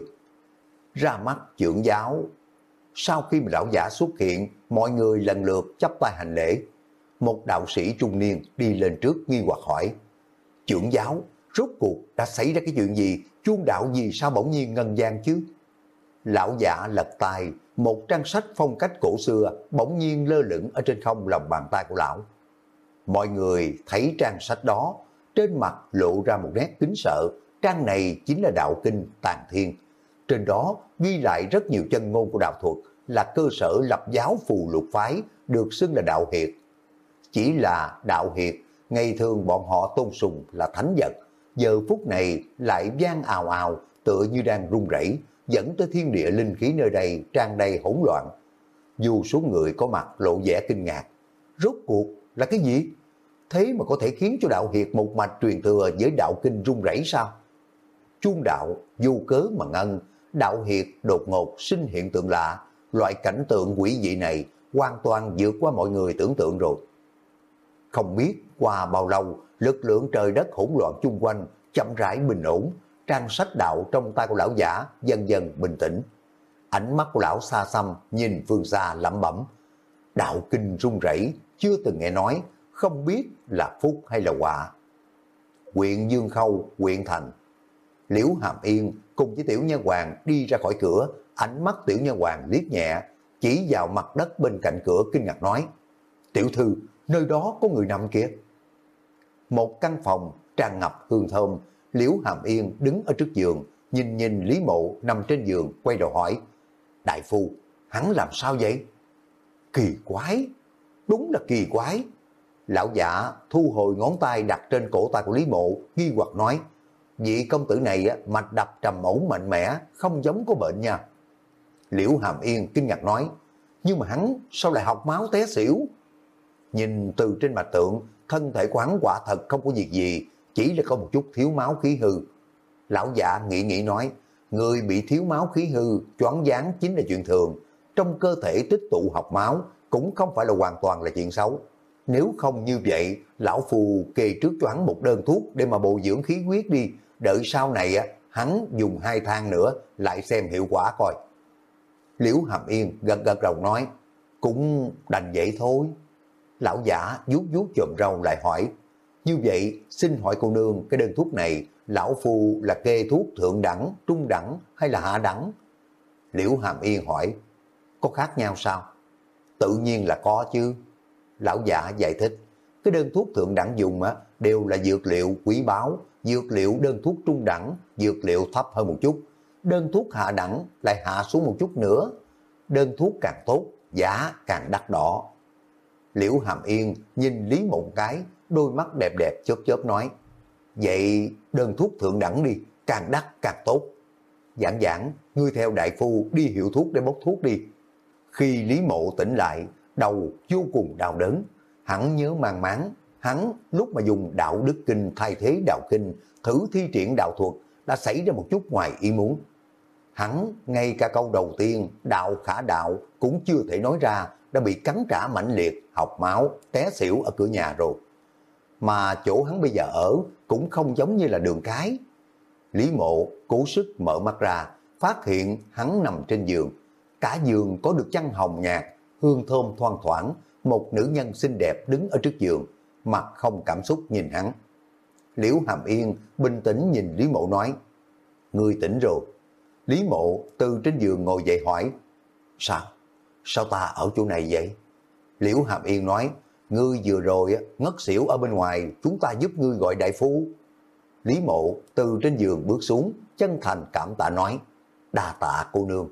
Ra mắt trưởng giáo. Sau khi mà lão giả xuất hiện, mọi người lần lượt chấp tay hành lễ. Một đạo sĩ trung niên đi lên trước nghi hoặc hỏi. Trưởng giáo, rốt cuộc đã xảy ra cái chuyện gì? Chuông đạo gì sao bỗng nhiên ngân gian chứ? Lão giả lật tay, một trang sách phong cách cổ xưa bỗng nhiên lơ lửng ở trên không lòng bàn tay của lão. Mọi người thấy trang sách đó, trên mặt lộ ra một nét kính sợ, trang này chính là đạo kinh tàn thiên. Trên đó ghi lại rất nhiều chân ngôn của đạo thuật, là cơ sở lập giáo phù lục phái, được xưng là đạo hiệt. Chỉ là đạo hiệp ngày thường bọn họ tôn sùng là thánh vật, giờ phút này lại gian ào ào tựa như đang rung rẩy dẫn tới thiên địa linh khí nơi đây trang đầy hỗn loạn. Dù số người có mặt lộ vẻ kinh ngạc, rốt cuộc là cái gì? Thế mà có thể khiến cho đạo hiệp một mạch truyền thừa với đạo kinh rung rẩy sao? Chuông đạo vô cớ mà ngân, đạo hiệp đột ngột sinh hiện tượng lạ, loại cảnh tượng quỷ dị này hoàn toàn vượt qua mọi người tưởng tượng rồi. Không biết qua bao lâu, lực lượng trời đất hỗn loạn chung quanh chậm rãi bình ổn, trang sách đạo trong tay của lão giả dần dần bình tĩnh. Ánh mắt của lão xa xăm nhìn phương xa lẩm bẩm. Đạo kinh rung rẩy chưa từng nghe nói, không biết là phúc hay là họa. Quyện Dương Khâu, quyện Thành. Liễu Hàm Yên cùng với Tiểu Nhân Hoàng đi ra khỏi cửa, ánh mắt Tiểu Nhân Hoàng liếc nhẹ, chỉ vào mặt đất bên cạnh cửa kinh ngạc nói. Tiểu thư, nơi đó có người nằm kìa. Một căn phòng tràn ngập hương thơm, Liễu Hàm Yên đứng ở trước giường, nhìn nhìn Lý Mộ nằm trên giường, quay đầu hỏi, Đại Phu, hắn làm sao vậy? Kỳ quái, đúng là kỳ quái. Lão giả thu hồi ngón tay đặt trên cổ tay của Lý Mộ, nghi hoặc nói, vị công tử này mạch đập trầm ổn mạnh mẽ, không giống có bệnh nha. Liễu Hàm Yên kinh ngạc nói, nhưng mà hắn sao lại học máu té xỉu? Nhìn từ trên mặt tượng, thân thể của hắn quả thật không có việc gì, chỉ là có một chút thiếu máu khí hư. Lão già nghĩ nghĩ nói, người bị thiếu máu khí hư, choáng dáng chính là chuyện thường. Trong cơ thể tích tụ học máu cũng không phải là hoàn toàn là chuyện xấu. Nếu không như vậy, lão phù kề trước cho hắn một đơn thuốc để mà bồi dưỡng khí huyết đi, đợi sau này á hắn dùng hai thang nữa lại xem hiệu quả coi. Liễu Hàm Yên gật gật đầu nói, cũng đành vậy thôi. Lão giả vuốt vuốt chồm râu lại hỏi, như vậy, xin hỏi cô nương cái đơn thuốc này, lão phu là kê thuốc thượng đẳng, trung đẳng hay là hạ đẳng? Liễu Hàm Yên hỏi, có khác nhau sao? Tự nhiên là có chứ. Lão giả giải thích, cái đơn thuốc thượng đẳng dùng á, đều là dược liệu quý báu, dược liệu đơn thuốc trung đẳng, dược liệu thấp hơn một chút. Đơn thuốc hạ đẳng lại hạ xuống một chút nữa. Đơn thuốc càng tốt, giá càng đắt đỏ. Liễu Hàm Yên nhìn Lý Mộng Cái, đôi mắt đẹp đẹp chớp chớp nói, vậy đơn thuốc thượng đẳng đi, càng đắt càng tốt. Giảng giảng, ngươi theo đại phu đi hiệu thuốc để bốc thuốc đi. Khi Lý Mộ tỉnh lại, đầu vô cùng đau đớn, hắn nhớ mang máng, hắn lúc mà dùng đạo đức kinh thay thế đạo kinh, thử thi triển đạo thuật, đã xảy ra một chút ngoài ý muốn. Hắn, ngay cả câu đầu tiên, đạo khả đạo, cũng chưa thể nói ra, đã bị cắn trả mãnh liệt, học máu, té xỉu ở cửa nhà rồi mà chỗ hắn bây giờ ở cũng không giống như là đường cái. Lý mộ cố sức mở mắt ra, phát hiện hắn nằm trên giường. Cả giường có được chăn hồng nhạt, hương thơm thoang thoảng, một nữ nhân xinh đẹp đứng ở trước giường, mặt không cảm xúc nhìn hắn. Liễu Hàm Yên bình tĩnh nhìn Lý Mộ nói, Ngươi tỉnh rồi. Lý Mộ từ trên giường ngồi dậy hỏi, Sao? Sao ta ở chỗ này vậy? Liễu Hàm Yên nói, ngươi vừa rồi ngất xỉu ở bên ngoài, chúng ta giúp ngươi gọi đại phu. Lý mộ từ trên giường bước xuống, chân thành cảm tạ nói, đa tạ cô nương.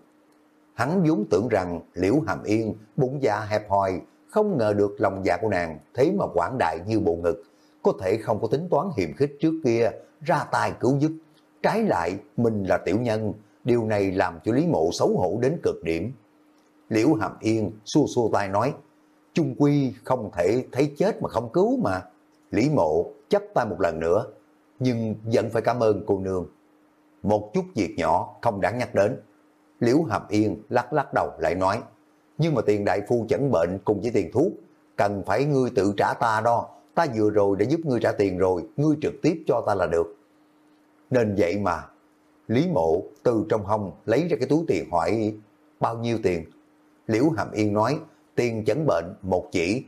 Hắn vốn tưởng rằng liễu hàm yên, bụng dạ hẹp hòi, không ngờ được lòng dạ của nàng thế mà quảng đại như bộ ngực, có thể không có tính toán hiểm khích trước kia, ra tay cứu giúp. Trái lại, mình là tiểu nhân, điều này làm cho Lý Mộ xấu hổ đến cực điểm. Liễu Hàm Yên xua xua tay nói, chung quy không thể thấy chết mà không cứu mà. Lý mộ chấp tay một lần nữa, nhưng vẫn phải cảm ơn cô nương. Một chút việc nhỏ không đáng nhắc đến. Liễu Hàm Yên lắc lắc đầu lại nói, nhưng mà tiền đại phu chẩn bệnh cùng với tiền thuốc, cần phải ngươi tự trả ta đó. Ta vừa rồi đã giúp ngươi trả tiền rồi, ngươi trực tiếp cho ta là được. Nên vậy mà, Lý Mộ từ trong hông lấy ra cái túi tiền hỏi bao nhiêu tiền. Liễu Hàm Yên nói, tiền chẩn bệnh một chỉ.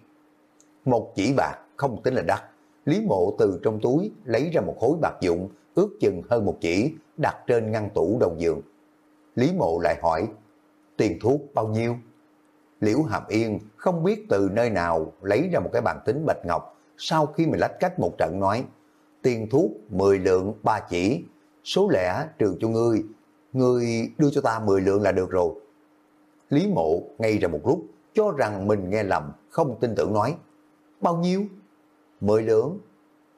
Một chỉ bạc không tính là đắt. Lý mộ từ trong túi lấy ra một khối bạc dụng ước chừng hơn một chỉ đặt trên ngăn tủ đầu giường. Lý mộ lại hỏi, tiền thuốc bao nhiêu? Liễu Hàm Yên không biết từ nơi nào lấy ra một cái bàn tính bạch ngọc, sau khi mình lách cách một trận nói, tiền thuốc 10 lượng ba chỉ, số lẻ trừ cho ngươi, ngươi đưa cho ta 10 lượng là được rồi. Lý mộ ngay ra một lúc, cho rằng mình nghe lầm, không tin tưởng nói, bao nhiêu? 10 lượng.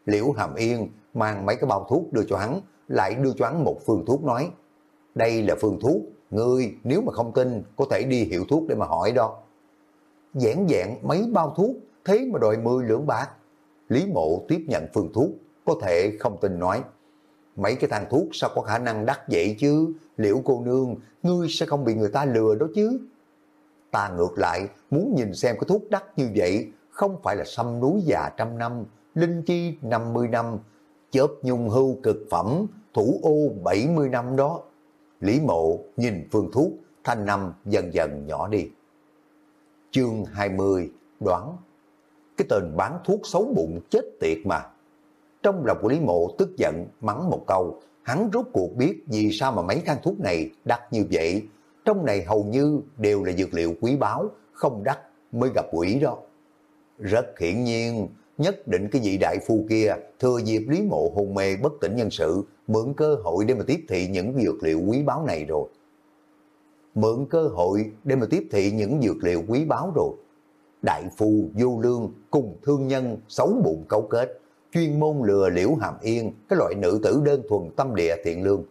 Liễu Hàm Yên mang mấy cái bao thuốc đưa cho hắn, lại đưa cho hắn một phương thuốc nói, đây là phương thuốc, ngươi nếu mà không tin có thể đi hiệu thuốc để mà hỏi đó. Giảng dạng mấy bao thuốc, thế mà đòi 10 lượng bạc. Lý mộ tiếp nhận phương thuốc, có thể không tin nói. Mấy cái thằng thuốc sao có khả năng đắt vậy chứ? Liệu cô nương, ngươi sẽ không bị người ta lừa đó chứ? Ta ngược lại, muốn nhìn xem cái thuốc đắt như vậy, không phải là sâm núi già trăm năm, linh chi 50 năm, chớp nhung hưu cực phẩm, thủ ô 70 năm đó. Lý mộ nhìn phương thuốc, thanh năm dần dần nhỏ đi. Chương 20 đoán Cái tên bán thuốc xấu bụng chết tiệt mà. Trong lòng của Lý mộ tức giận mắng một câu, hắn rốt cuộc biết vì sao mà mấy thang thuốc này đắt như vậy. Trong này hầu như đều là dược liệu quý báu, không đắt mới gặp quỷ đó. Rất hiển nhiên, nhất định cái vị đại phu kia thừa dịp Lý Mộ hôn mê bất tỉnh nhân sự, mượn cơ hội để mà tiếp thị những dược liệu quý báu này rồi. Mượn cơ hội để mà tiếp thị những dược liệu quý báu rồi. Đại phu vô lương cùng thương nhân xấu bụng cấu kết, chuyên môn lừa liễu hàm yên, cái loại nữ tử đơn thuần tâm địa thiện lương.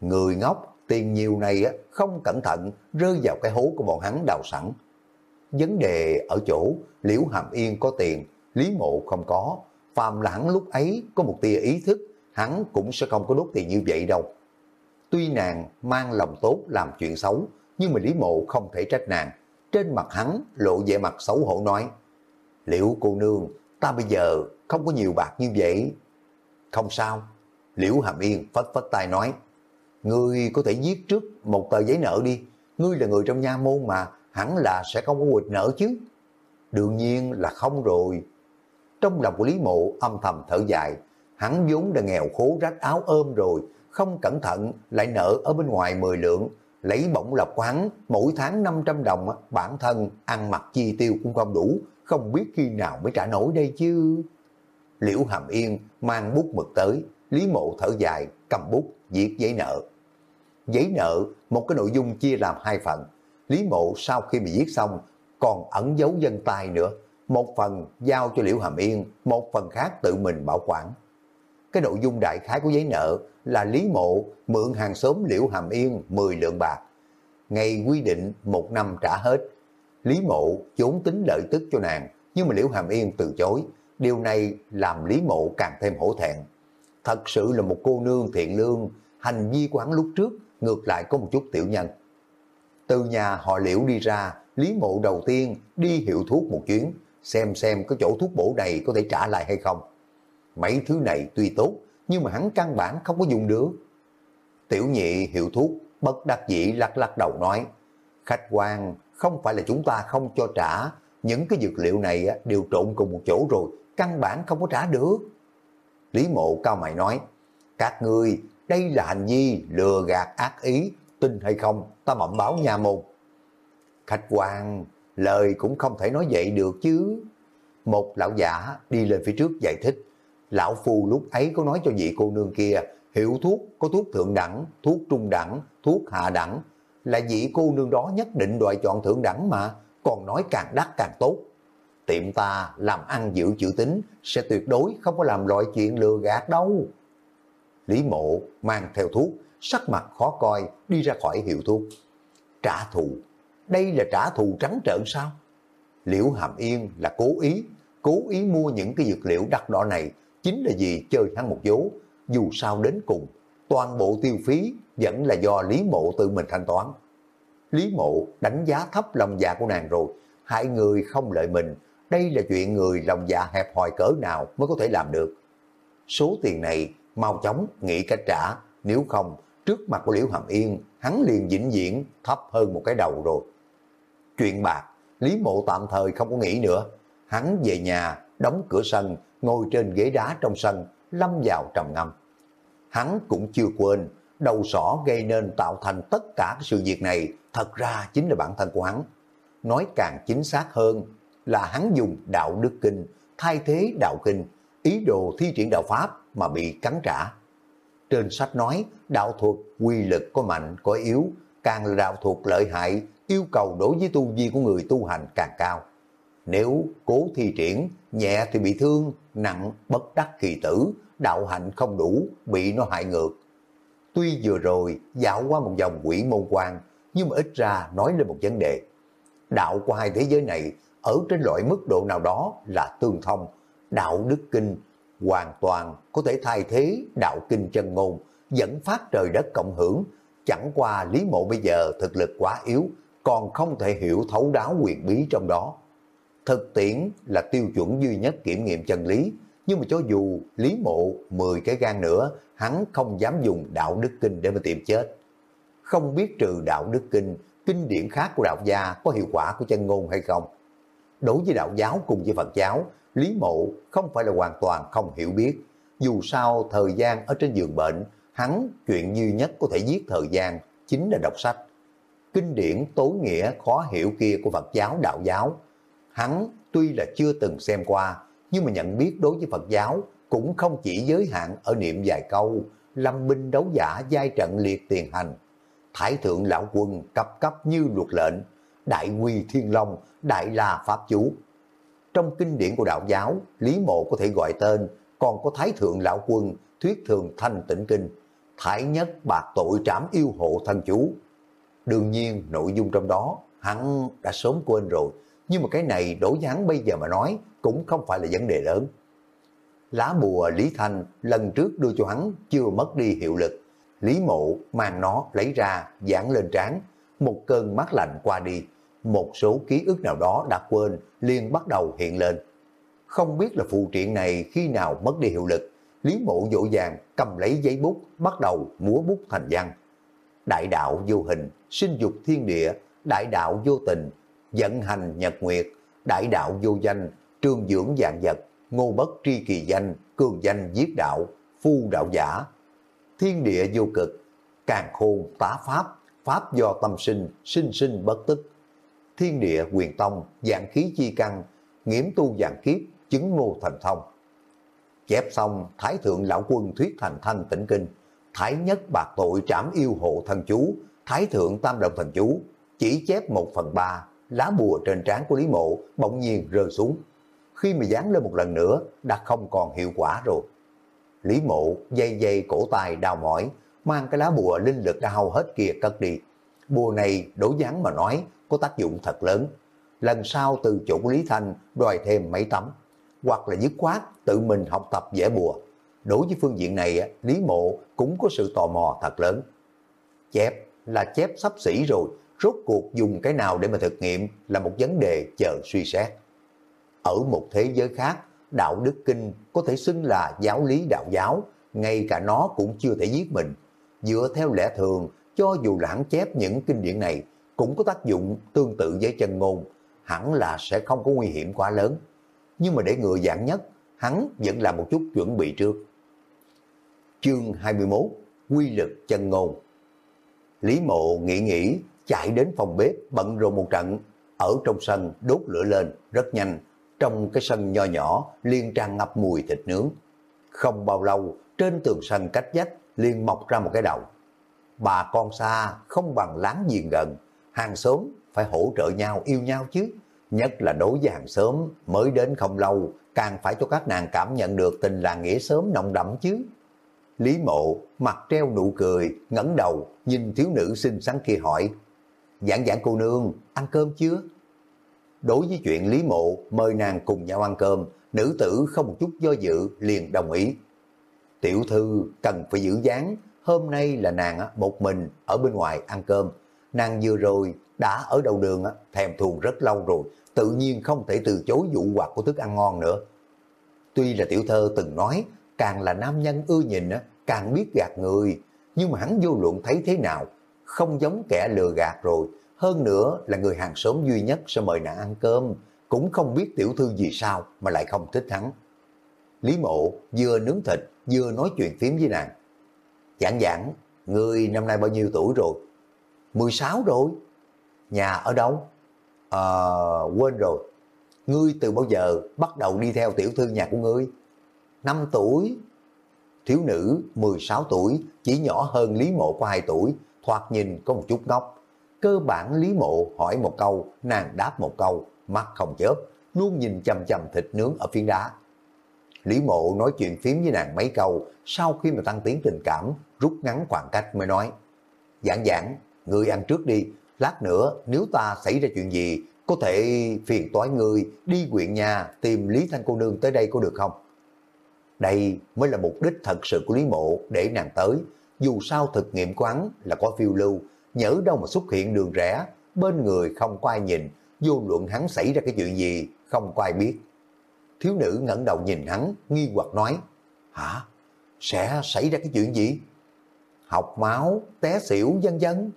Người ngốc, tiền nhiều này không cẩn thận rơi vào cái hố của bọn hắn đào sẵn. Vấn đề ở chỗ liễu hàm yên có tiền, Lý Mộ không có, phàm là hắn lúc ấy có một tia ý thức, hắn cũng sẽ không có đốt tiền như vậy đâu. Tuy nàng mang lòng tốt làm chuyện xấu, nhưng mà Lý Mộ không thể trách nàng. Trên mặt hắn lộ vẻ mặt xấu hổ nói, Liễu cô nương, ta bây giờ không có nhiều bạc như vậy. Không sao, Liễu Hàm Yên phất phất tay nói, Ngươi có thể viết trước một tờ giấy nợ đi, ngươi là người trong nha môn mà, hẳn là sẽ không có quỵt nợ chứ. Đương nhiên là không rồi, trong lòng của Lý Mộ âm thầm thở dài, hắn vốn đã nghèo khố rách áo ôm rồi, không cẩn thận lại nợ ở bên ngoài 10 lượng, lấy bổng lộc của hắn mỗi tháng 500 đồng, bản thân ăn mặc chi tiêu cũng không đủ, không biết khi nào mới trả nổi đây chứ. Liễu Hàm Yên mang bút mực tới, Lý Mộ thở dài, cầm bút, viết giấy nợ. Giấy nợ, một cái nội dung chia làm hai phần. Lý Mộ sau khi bị viết xong, còn ẩn dấu dân tay nữa, một phần giao cho Liễu Hàm Yên, một phần khác tự mình bảo quản. Cái nội dung đại khái của giấy nợ là Lý Mộ mượn hàng xóm Liễu Hàm Yên 10 lượng bạc. Ngày quy định một năm trả hết. Lý Mộ vốn tính lợi tức cho nàng, nhưng mà Liễu Hàm Yên từ chối. Điều này làm Lý Mộ càng thêm hổ thẹn. Thật sự là một cô nương thiện lương, hành vi của hắn lúc trước ngược lại có một chút tiểu nhân. Từ nhà họ Liễu đi ra, Lý Mộ đầu tiên đi hiệu thuốc một chuyến, xem xem có chỗ thuốc bổ này có thể trả lại hay không. Mấy thứ này tuy tốt, nhưng mà hắn căn bản không có dùng được. Tiểu nhị hiệu thuốc, bất đắc dĩ lắc lắc đầu nói, khách quan, không phải là chúng ta không cho trả, những cái dược liệu này đều trộn cùng một chỗ rồi, căn bản không có trả được. Lý mộ cao mày nói, các ngươi, đây là hành vi lừa gạt ác ý, tin hay không, ta bẩm báo nhà một. Khách quan, lời cũng không thể nói vậy được chứ. Một lão giả đi lên phía trước giải thích, lão phu lúc ấy có nói cho vị cô nương kia, hiệu thuốc có thuốc thượng đẳng, thuốc trung đẳng, thuốc hạ đẳng, là vị cô nương đó nhất định đòi chọn thượng đẳng mà, còn nói càng đắt càng tốt. Tiệm ta làm ăn giữ chữ tính, sẽ tuyệt đối không có làm loại chuyện lừa gạt đâu. Lý mộ mang theo thuốc, sắc mặt khó coi, đi ra khỏi hiệu thuốc. Trả thù đây là trả thù trắng trợn sao? Liễu Hàm Yên là cố ý, cố ý mua những cái dược liệu đắt đỏ này chính là vì chơi hắn một vố, dù sao đến cùng, toàn bộ tiêu phí vẫn là do Lý Mộ tự mình thanh toán. Lý Mộ đánh giá thấp lòng dạ của nàng rồi, hại người không lợi mình, đây là chuyện người lòng dạ hẹp hòi cỡ nào mới có thể làm được. Số tiền này mau chóng nghĩ cách trả, nếu không trước mặt của Liễu Hàm Yên hắn liền vĩnh viễn thấp hơn một cái đầu rồi. Chuyện bạc, Lý Mộ tạm thời không có nghĩ nữa. Hắn về nhà, đóng cửa sân, ngồi trên ghế đá trong sân, lâm vào trầm ngâm. Hắn cũng chưa quên, đầu sỏ gây nên tạo thành tất cả sự việc này thật ra chính là bản thân của hắn. Nói càng chính xác hơn là hắn dùng đạo đức kinh thay thế đạo kinh, ý đồ thi triển đạo pháp mà bị cắn trả. Trên sách nói đạo thuật quy lực có mạnh có yếu, càng là đạo thuật lợi hại, yêu cầu đối với tu vi của người tu hành càng cao. Nếu cố thi triển, nhẹ thì bị thương, nặng bất đắc kỳ tử, đạo hạnh không đủ, bị nó hại ngược. Tuy vừa rồi dạo qua một dòng quỷ môn quan, nhưng mà ít ra nói lên một vấn đề. Đạo của hai thế giới này ở trên loại mức độ nào đó là tương thông, đạo đức kinh hoàn toàn có thể thay thế đạo kinh chân ngôn, dẫn phát trời đất cộng hưởng, chẳng qua Lý Mộ bây giờ thực lực quá yếu, còn không thể hiểu thấu đáo quyền bí trong đó. Thực tiễn là tiêu chuẩn duy nhất kiểm nghiệm chân lý, nhưng mà cho dù Lý Mộ 10 cái gan nữa, hắn không dám dùng đạo đức kinh để mà tìm chết. Không biết trừ đạo đức kinh, kinh điển khác của đạo gia có hiệu quả của chân ngôn hay không. Đối với đạo giáo cùng với Phật giáo, Lý Mộ không phải là hoàn toàn không hiểu biết. Dù sao thời gian ở trên giường bệnh, hắn chuyện duy nhất có thể giết thời gian chính là đọc sách. Kinh điển tối nghĩa khó hiểu kia của Phật giáo đạo giáo, hắn tuy là chưa từng xem qua, nhưng mà nhận biết đối với Phật giáo cũng không chỉ giới hạn ở niệm vài câu, lâm binh đấu giả giai trận liệt tiền hành. Thái thượng lão quân cấp cấp như luật lệnh, đại quy thiên long, đại la pháp chú. Trong kinh điển của đạo giáo, Lý Mộ có thể gọi tên, còn có Thái thượng lão quân, thuyết thường thanh tịnh kinh, Thái nhất bạc tội trảm yêu hộ thân chú. Đương nhiên nội dung trong đó hắn đã sớm quên rồi, nhưng mà cái này đối với hắn bây giờ mà nói cũng không phải là vấn đề lớn. Lá bùa Lý Thanh lần trước đưa cho hắn chưa mất đi hiệu lực. Lý Mộ mang nó lấy ra, dán lên trán, một cơn mát lạnh qua đi. Một số ký ức nào đó đã quên, liền bắt đầu hiện lên. Không biết là phụ triện này khi nào mất đi hiệu lực, Lý Mộ dỗ dàng cầm lấy giấy bút, bắt đầu múa bút thành văn. Đại đạo vô hình, sinh dục thiên địa, đại đạo vô tình, dẫn hành nhật nguyệt, đại đạo vô danh, trương dưỡng dạng vật, ngô bất tri kỳ danh, cường danh giết đạo, phu đạo giả. Thiên địa vô cực, càng khôn tá pháp, pháp do tâm sinh, sinh sinh bất tức. Thiên địa quyền tông, dạng khí chi căn, nghiễm tu dạng kiếp, chứng ngô thành thông. Chép xong, Thái Thượng Lão Quân thuyết thành thanh tĩnh kinh, Thái Nhất bạc tội trảm yêu hộ thần chú, Thái Thượng Tam Động thần chú, chỉ chép một phần ba, lá bùa trên trán của Lý Mộ bỗng nhiên rơi xuống. Khi mà dán lên một lần nữa, đã không còn hiệu quả rồi. Lý Mộ dây dây cổ tay đau mỏi, mang cái lá bùa linh lực đã hao hết kia cất đi. Bùa này đổ dán mà nói có tác dụng thật lớn. Lần sau từ chỗ của Lý Thanh đòi thêm mấy tấm, hoặc là dứt khoát tự mình học tập vẽ bùa. Đối với phương diện này, Lý Mộ cũng có sự tò mò thật lớn. Chép là chép sắp xỉ rồi, rốt cuộc dùng cái nào để mà thực nghiệm là một vấn đề chờ suy xét. Ở một thế giới khác, đạo đức kinh có thể xưng là giáo lý đạo giáo, ngay cả nó cũng chưa thể giết mình. Dựa theo lẽ thường, cho dù là hắn chép những kinh điển này, cũng có tác dụng tương tự với chân ngôn, hẳn là sẽ không có nguy hiểm quá lớn. Nhưng mà để ngừa dạng nhất, hắn vẫn làm một chút chuẩn bị trước. Chương 21 Quy lực chân ngôn Lý mộ nghĩ nghĩ chạy đến phòng bếp bận rộn một trận, ở trong sân đốt lửa lên rất nhanh, trong cái sân nho nhỏ liên tràn ngập mùi thịt nướng. Không bao lâu, trên tường sân cách dách liền mọc ra một cái đầu. Bà con xa không bằng láng giềng gần, hàng xóm phải hỗ trợ nhau yêu nhau chứ. Nhất là đối với hàng xóm mới đến không lâu, càng phải cho các nàng cảm nhận được tình làng nghĩa sớm nồng đậm chứ. Lý mộ mặt treo nụ cười, ngẩng đầu, nhìn thiếu nữ xinh xắn kia hỏi, Giảng giảng cô nương, ăn cơm chưa? Đối với chuyện Lý Mộ mời nàng cùng nhau ăn cơm, nữ tử không một chút do dự liền đồng ý. Tiểu thư cần phải giữ dáng, hôm nay là nàng một mình ở bên ngoài ăn cơm. Nàng vừa rồi đã ở đầu đường thèm thuồng rất lâu rồi, tự nhiên không thể từ chối dụ hoặc của thức ăn ngon nữa. Tuy là tiểu thơ từng nói, càng là nam nhân ưa nhìn càng biết gạt người, nhưng mà hắn vô luận thấy thế nào không giống kẻ lừa gạt rồi, hơn nữa là người hàng xóm duy nhất sẽ mời nàng ăn cơm, cũng không biết tiểu thư gì sao mà lại không thích hắn. Lý mộ vừa nướng thịt vừa nói chuyện phím với nàng. Giảng giảng, người năm nay bao nhiêu tuổi rồi? 16 rồi. Nhà ở đâu? À, quên rồi. Ngươi từ bao giờ bắt đầu đi theo tiểu thư nhà của ngươi? 5 tuổi. Thiếu nữ 16 tuổi, chỉ nhỏ hơn Lý Mộ có 2 tuổi, thoạt nhìn có một chút ngốc. Cơ bản Lý Mộ hỏi một câu, nàng đáp một câu, mắt không chớp, luôn nhìn chầm chầm thịt nướng ở phiến đá. Lý Mộ nói chuyện phím với nàng mấy câu, sau khi mà tăng tiến tình cảm, rút ngắn khoảng cách mới nói. Giảng giảng, ngươi ăn trước đi, lát nữa nếu ta xảy ra chuyện gì, có thể phiền toái ngươi đi quyện nhà tìm Lý Thanh cô nương tới đây có được không? Đây mới là mục đích thật sự của Lý Mộ để nàng tới. Dù sao thực nghiệm quán là có phiêu lưu, nhớ đâu mà xuất hiện đường rẽ, bên người không có ai nhìn, vô luận hắn xảy ra cái chuyện gì, không có ai biết. Thiếu nữ ngẩng đầu nhìn hắn, nghi hoặc nói, hả? Sẽ xảy ra cái chuyện gì? Học máu, té xỉu, dân dân.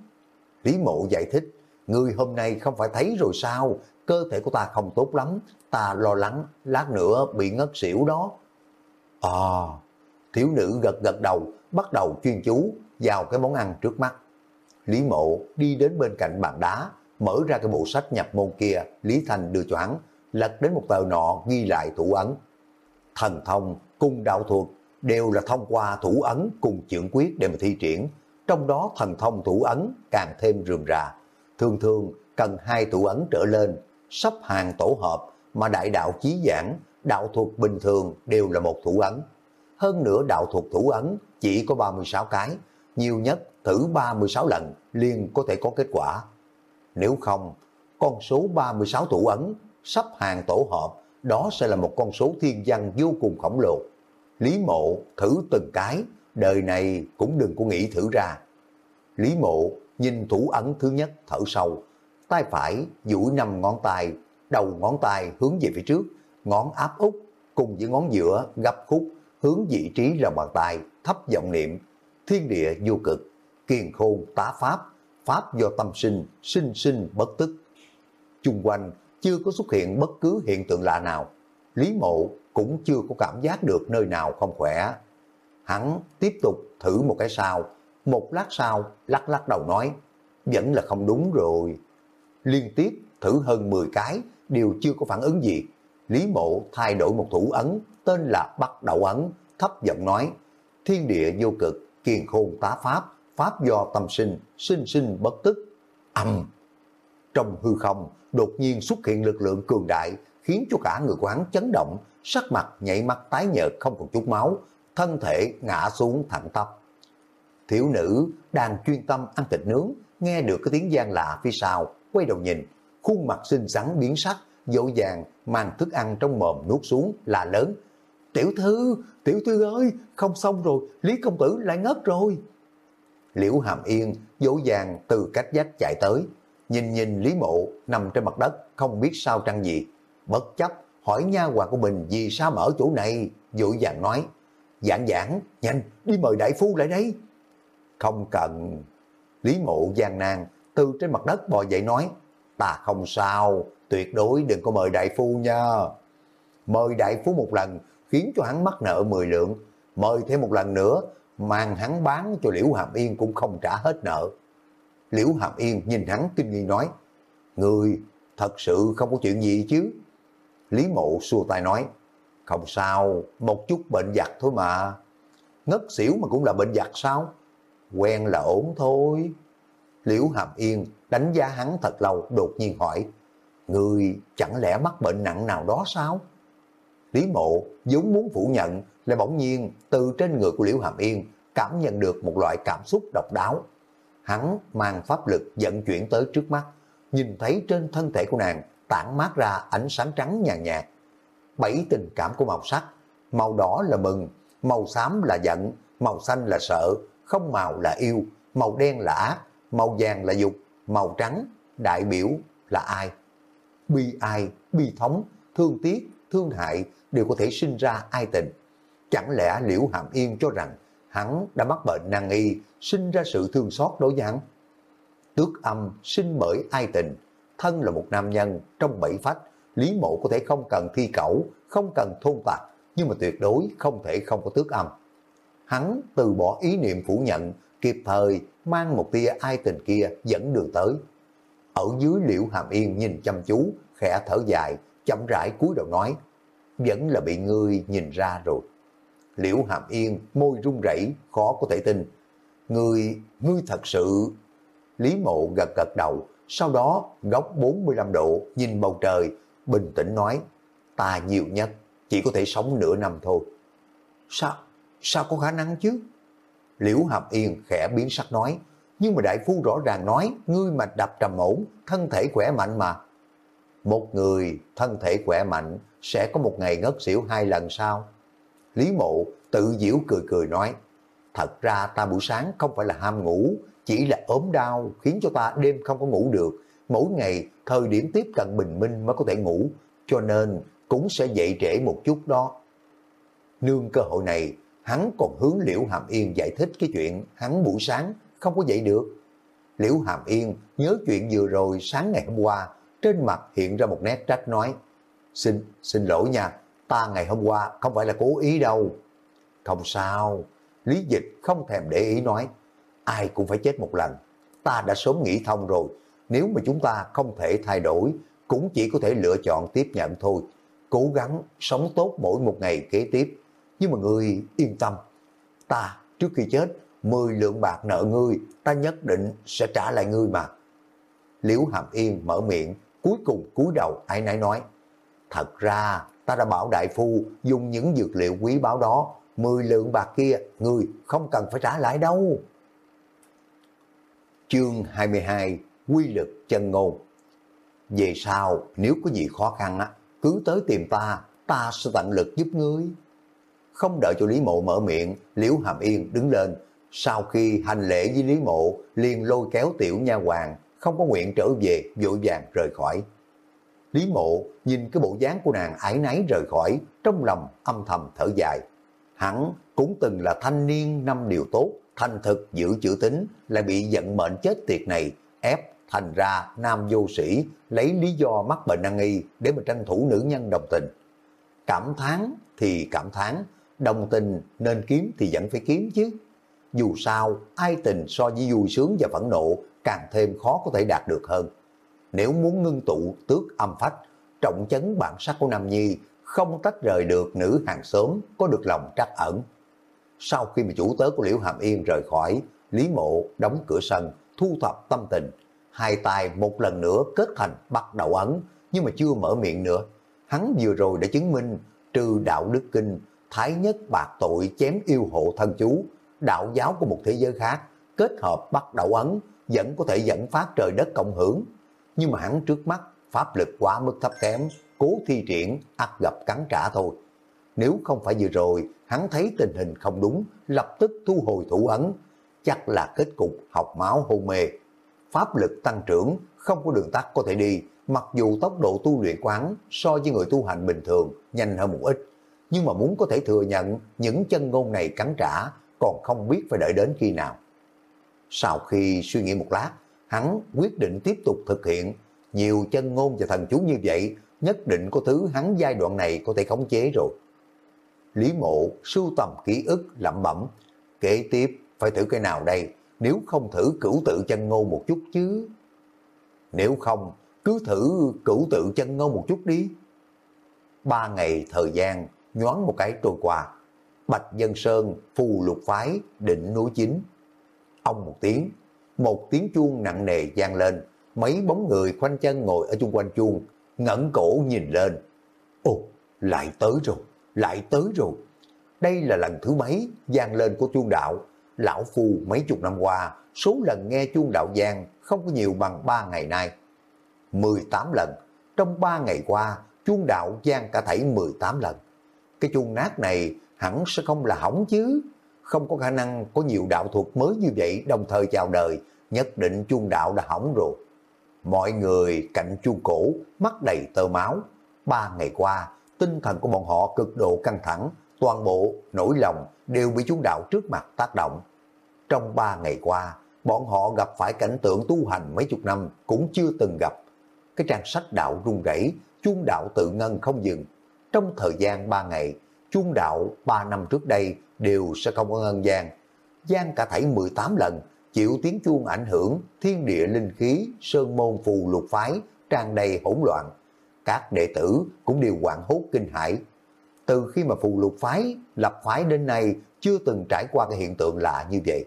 Lý mộ giải thích, người hôm nay không phải thấy rồi sao, cơ thể của ta không tốt lắm, ta lo lắng, lát nữa bị ngất xỉu đó. À, thiếu nữ gật gật đầu, bắt đầu chuyên chú vào cái món ăn trước mắt. Lý mộ đi đến bên cạnh bàn đá, mở ra cái bộ sách nhập môn kia, Lý Thành đưa cho hắn, lật đến một tờ nọ ghi lại thủ ấn. Thần thông cung đạo thuật đều là thông qua thủ ấn cùng trưởng quyết để mà thi triển, trong đó thần thông thủ ấn càng thêm rườm rà. Thường thường cần hai thủ ấn trở lên, sắp hàng tổ hợp mà đại đạo chí giảng, đạo thuật bình thường đều là một thủ ấn. Hơn nữa đạo thuật thủ ấn chỉ có 36 cái, nhiều nhất thử 36 lần liền có thể có kết quả. Nếu không, con số 36 thủ ấn sắp hàng tổ hợp, đó sẽ là một con số thiên văn vô cùng khổng lồ. Lý mộ thử từng cái, đời này cũng đừng có nghĩ thử ra. Lý mộ nhìn thủ ấn thứ nhất thở sâu, tay phải duỗi năm ngón tay, đầu ngón tay hướng về phía trước, ngón áp út cùng với ngón giữa gấp khúc hướng vị trí lòng bàn tay, thấp giọng niệm, thiên địa vô cực, kiền khôn tá pháp, pháp do tâm sinh, sinh sinh bất tức. Chung quanh chưa có xuất hiện bất cứ hiện tượng lạ nào. Lý mộ cũng chưa có cảm giác được nơi nào không khỏe. Hắn tiếp tục thử một cái sao, một lát sau lắc lắc đầu nói, vẫn là không đúng rồi. Liên tiếp thử hơn 10 cái, đều chưa có phản ứng gì. Lý mộ thay đổi một thủ ấn, tên là bắt đầu Ấn, thấp giọng nói, thiên địa vô cực, kiền khôn tá pháp, pháp do tâm sinh, sinh sinh bất tức. Âm! Trong hư không, đột nhiên xuất hiện lực lượng cường đại, khiến cho cả người quán chấn động, sắc mặt nhảy mắt tái nhợt không còn chút máu, thân thể ngã xuống thẳng tắp. Thiếu nữ đang chuyên tâm ăn thịt nướng, nghe được cái tiếng gian lạ phía sau, quay đầu nhìn, khuôn mặt xinh xắn biến sắc, dỗ dàng mang thức ăn trong mồm nuốt xuống là lớn. Tiểu thư, tiểu thư ơi, không xong rồi, Lý Công Tử lại ngất rồi. Liễu Hàm Yên dỗ dàng từ cách dách chạy tới, nhìn nhìn Lý Mộ nằm trên mặt đất, không biết sao trăng gì. Bất chấp, hỏi nha hoàng của mình vì sao mở chỗ này, dỗ dàng nói, giảng giảng, nhanh, đi mời đại phu lại đây. Không cần. Lý Mộ gian nan, từ trên mặt đất bò dậy nói, ta không sao, tuyệt đối đừng có mời đại phu nha. Mời đại phu một lần, khiến cho hắn mắc nợ 10 lượng, mời thêm một lần nữa, mang hắn bán cho Liễu Hàm Yên cũng không trả hết nợ. Liễu Hàm Yên nhìn hắn kinh nghi nói, Người thật sự không có chuyện gì chứ? Lý Mộ xua tay nói, không sao, một chút bệnh giặt thôi mà. Ngất xỉu mà cũng là bệnh giặt sao? Quen là ổn thôi. Liễu Hàm Yên đánh giá hắn thật lâu đột nhiên hỏi, Người chẳng lẽ mắc bệnh nặng nào đó sao? Lý Mộ vốn muốn phủ nhận, lại bỗng nhiên từ trên người của Liễu Hàm Yên cảm nhận được một loại cảm xúc độc đáo. Hắn mang pháp lực dẫn chuyển tới trước mắt, nhìn thấy trên thân thể của nàng tản mát ra ánh sáng trắng nhàn nhạt. Bảy tình cảm của màu sắc, màu đỏ là mừng, màu xám là giận, màu xanh là sợ, không màu là yêu, màu đen là ác, màu vàng là dục, màu trắng, đại biểu là ai. Bi ai, bi thống, thương tiếc, thương hại đều có thể sinh ra ai tình. Chẳng lẽ Liễu Hàm Yên cho rằng hắn đã mắc bệnh năng y, sinh ra sự thương xót đối với hắn. Tước âm sinh bởi ai tình, thân là một nam nhân trong bảy phách, Lý Mộ có thể không cần thi cẩu, không cần thôn tạc, nhưng mà tuyệt đối không thể không có tước âm. Hắn từ bỏ ý niệm phủ nhận, kịp thời mang một tia ai tình kia dẫn đường tới. Ở dưới liễu hàm yên nhìn chăm chú, khẽ thở dài, chậm rãi cúi đầu nói, vẫn là bị ngươi nhìn ra rồi. Liễu hàm yên, môi run rẩy khó có thể tin. Ngươi, ngươi thật sự... Lý mộ gật gật đầu, sau đó góc 45 độ nhìn bầu trời, bình tĩnh nói, ta nhiều nhất, chỉ có thể sống nửa năm thôi. Sao, sao có khả năng chứ? Liễu Hàm Yên khẽ biến sắc nói, nhưng mà đại phu rõ ràng nói, ngươi mà đập trầm ổn, thân thể khỏe mạnh mà. Một người thân thể khỏe mạnh sẽ có một ngày ngất xỉu hai lần sao? Lý Mộ tự diễu cười cười nói, thật ra ta buổi sáng không phải là ham ngủ, chỉ là ốm đau khiến cho ta đêm không có ngủ được. Mỗi ngày thời điểm tiếp cận bình minh mới có thể ngủ, cho nên cũng sẽ dậy trễ một chút đó. Nương cơ hội này, hắn còn hướng Liễu Hàm Yên giải thích cái chuyện hắn buổi sáng không có dậy được. Liễu Hàm Yên nhớ chuyện vừa rồi sáng ngày hôm qua, trên mặt hiện ra một nét trách nói, xin, xin lỗi nha, ta ngày hôm qua không phải là cố ý đâu. Không sao, Lý Dịch không thèm để ý nói, ai cũng phải chết một lần, ta đã sớm nghĩ thông rồi, nếu mà chúng ta không thể thay đổi, cũng chỉ có thể lựa chọn tiếp nhận thôi, cố gắng sống tốt mỗi một ngày kế tiếp. Nhưng mà ngươi yên tâm, ta trước khi chết, 10 lượng bạc nợ ngươi, ta nhất định sẽ trả lại ngươi mà. Liễu Hàm Yên mở miệng, cuối cùng cúi đầu ai nãy nói, thật ra ta đã bảo đại phu dùng những dược liệu quý báu đó, 10 lượng bạc kia ngươi không cần phải trả lại đâu. Chương 22 Quy lực chân ngôn Về sau nếu có gì khó khăn á, cứ tới tìm ta, ta sẽ tận lực giúp ngươi. Không đợi cho Lý Mộ mở miệng, Liễu Hàm Yên đứng lên. Sau khi hành lễ với Lý Mộ, liền lôi kéo tiểu nha hoàng, không có nguyện trở về, vội vàng rời khỏi. Lý Mộ nhìn cái bộ dáng của nàng ái náy rời khỏi, trong lòng âm thầm thở dài. Hắn cũng từng là thanh niên năm điều tốt, thành thực giữ chữ tính, lại bị giận mệnh chết tiệt này, ép thành ra nam vô sĩ lấy lý do mắc bệnh năng y để mà tranh thủ nữ nhân đồng tình. Cảm thán thì cảm thán, đồng tình nên kiếm thì vẫn phải kiếm chứ. Dù sao, ai tình so với vui sướng và phẫn nộ càng thêm khó có thể đạt được hơn. Nếu muốn ngưng tụ tước âm phách, trọng chấn bản sắc của Nam Nhi không tách rời được nữ hàng xóm có được lòng trắc ẩn. Sau khi mà chủ tớ của Liễu Hàm Yên rời khỏi, Lý Mộ đóng cửa sân, thu thập tâm tình, hai tay một lần nữa kết thành bắt đầu ấn, nhưng mà chưa mở miệng nữa. Hắn vừa rồi đã chứng minh trừ đạo đức kinh, thái nhất bạc tội chém yêu hộ thân chú, đạo giáo của một thế giới khác, kết hợp bắt đầu ấn, vẫn có thể dẫn phát trời đất cộng hưởng. Nhưng mà hắn trước mắt, pháp lực quá mức thấp kém, cố thi triển, ắt gặp cắn trả thôi. Nếu không phải vừa rồi, hắn thấy tình hình không đúng, lập tức thu hồi thủ ấn, chắc là kết cục học máu hôn mê pháp lực tăng trưởng, không có đường tắt có thể đi, mặc dù tốc độ tu luyện quán so với người tu hành bình thường nhanh hơn một ít, nhưng mà muốn có thể thừa nhận những chân ngôn này cắn trả, còn không biết phải đợi đến khi nào. Sau khi suy nghĩ một lát, hắn quyết định tiếp tục thực hiện nhiều chân ngôn và thần chú như vậy, nhất định có thứ hắn giai đoạn này có thể khống chế rồi. Lý mộ sưu tầm ký ức lẩm bẩm, kế tiếp phải thử cái nào đây? Nếu không thử cửu tự chân ngô một chút chứ. Nếu không, cứ thử cửu tự chân ngô một chút đi. Ba ngày thời gian, nhoáng một cái trôi qua. Bạch Dân Sơn, phù lục phái, định núi chính. Ông một tiếng, một tiếng chuông nặng nề gian lên. Mấy bóng người khoanh chân ngồi ở chung quanh chuông, ngẩng cổ nhìn lên. Ồ, lại tới rồi, lại tới rồi. Đây là lần thứ mấy gian lên của chuông đạo, lão phu mấy chục năm qua, số lần nghe chuông đạo giang không có nhiều bằng 3 ngày nay. 18 lần, trong 3 ngày qua, chuông đạo giang cả thảy 18 lần. Cái chuông nát này hẳn sẽ không là hỏng chứ. Không có khả năng có nhiều đạo thuật mới như vậy đồng thời chào đời, nhất định chuông đạo đã hỏng rồi. Mọi người cạnh chuông cổ, mắt đầy tơ máu. Ba ngày qua, tinh thần của bọn họ cực độ căng thẳng, toàn bộ nỗi lòng đều bị chú đạo trước mặt tác động. Trong ba ngày qua, bọn họ gặp phải cảnh tượng tu hành mấy chục năm cũng chưa từng gặp. Cái trang sách đạo rung rẩy, chuông đạo tự ngân không dừng. Trong thời gian ba ngày, chuông đạo ba năm trước đây đều sẽ không có ngân gian. gian cả thảy 18 lần, chịu tiếng chuông ảnh hưởng, thiên địa linh khí, sơn môn phù lục phái, tràn đầy hỗn loạn. Các đệ tử cũng đều quảng hốt kinh hãi. Từ khi mà phù lục phái lập phái đến nay chưa từng trải qua cái hiện tượng lạ như vậy.